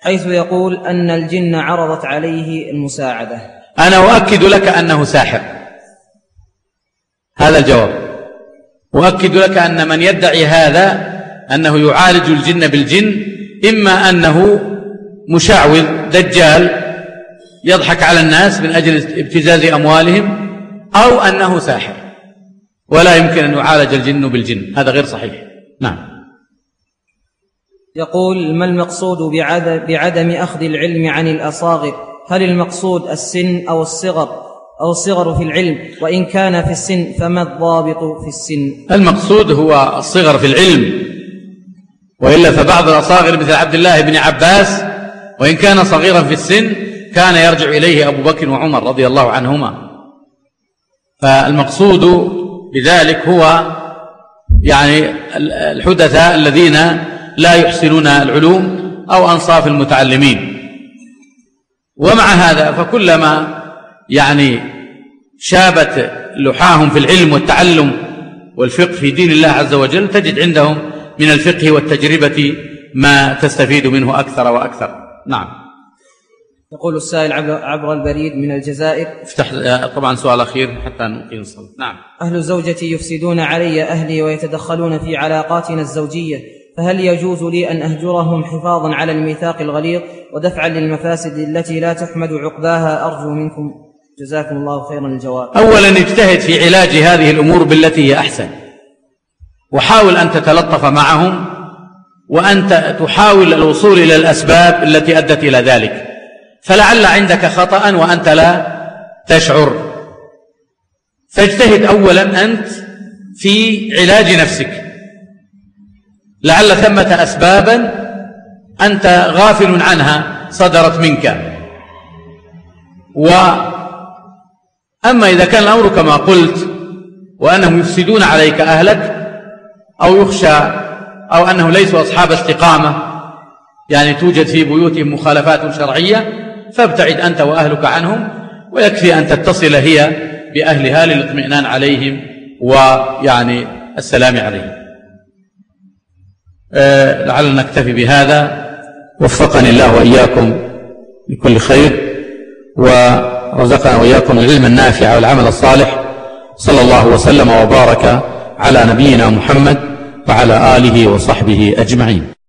حيث يقول أن الجن عرضت عليه المساعدة. أنا أؤكد لك أنه ساحر. هذا الجواب. أؤكد لك أن من يدعي هذا أنه يعالج الجن بالجن إما أنه مشعوذ دجال يضحك على الناس من أجل ابتزاز أموالهم أو أنه ساحر. ولا يمكن أن يعالج الجن بالجن. هذا غير صحيح. نعم. يقول ما المقصود بعدم أخذ العلم عن الأصاغر؟ هل المقصود السن أو الصغر؟ أو الصغر في العلم؟ وإن كان في السن فما الضابط في السن؟ المقصود هو الصغر في العلم. وإلا فبعض الأصاغر مثل عبد الله بن عباس وإن كان صغيرا في السن كان يرجع إليه أبو بكر وعمر رضي الله عنهما. فالمقصود بذلك هو يعني الحدثاء الذين لا يحسنون العلوم أو أنصاف المتعلمين. ومع هذا فكلما يعني شابت لحاهم في العلم والتعلم والفقه في دين الله عز وجل تجد عندهم من الفقه والتجربة ما تستفيد منه أكثر وأكثر. نعم. يقول السائل عبر البريد من الجزائر. افتح طبعا سؤال أخير حتى نقيم الصلاة نعم. أهل زوجتي يفسدون علي أهلي ويتدخلون في علاقاتنا الزوجية فهل يجوز لي أن أهجرهم حفاظا على الميثاق الغليظ ودفعا للمفاسد التي لا تحمد عقباها؟ أرجو منكم جزاكم الله خيرا الجواب. أولا اجتهد في علاج هذه الأمور بالتي هي أحسن وحاول أن تتلطف معهم وأنت تحاول الوصول إلى الأسباب التي أدت إلى ذلك. فلعل عندك خطأ وأنت لا تشعر. فاجتهد أولا أنت في علاج نفسك. لعل ثمة أسبابا أنت غافل عنها صدرت منك. وأما إذا كان الأمر كما قلت وأنهم يفسدون عليك أهلك أو يخشى أو أنهم ليسوا أصحاب استقامة يعني توجد في بيوتهم مخالفات شرعية فابتعد أنت وأهلك عنهم ويكفي أن تتصل هي بأهلها للاطمئنان عليهم ويعني السلام عليهم. آه، لعلنا نكتفي بهذا. وفقني الله وإياكم لكل خير ورزقنا وإياكم العلم النافع والعمل الصالح. صلى الله وسلم وبارك على نبينا محمد وعلى آله وصحبه أجمعين.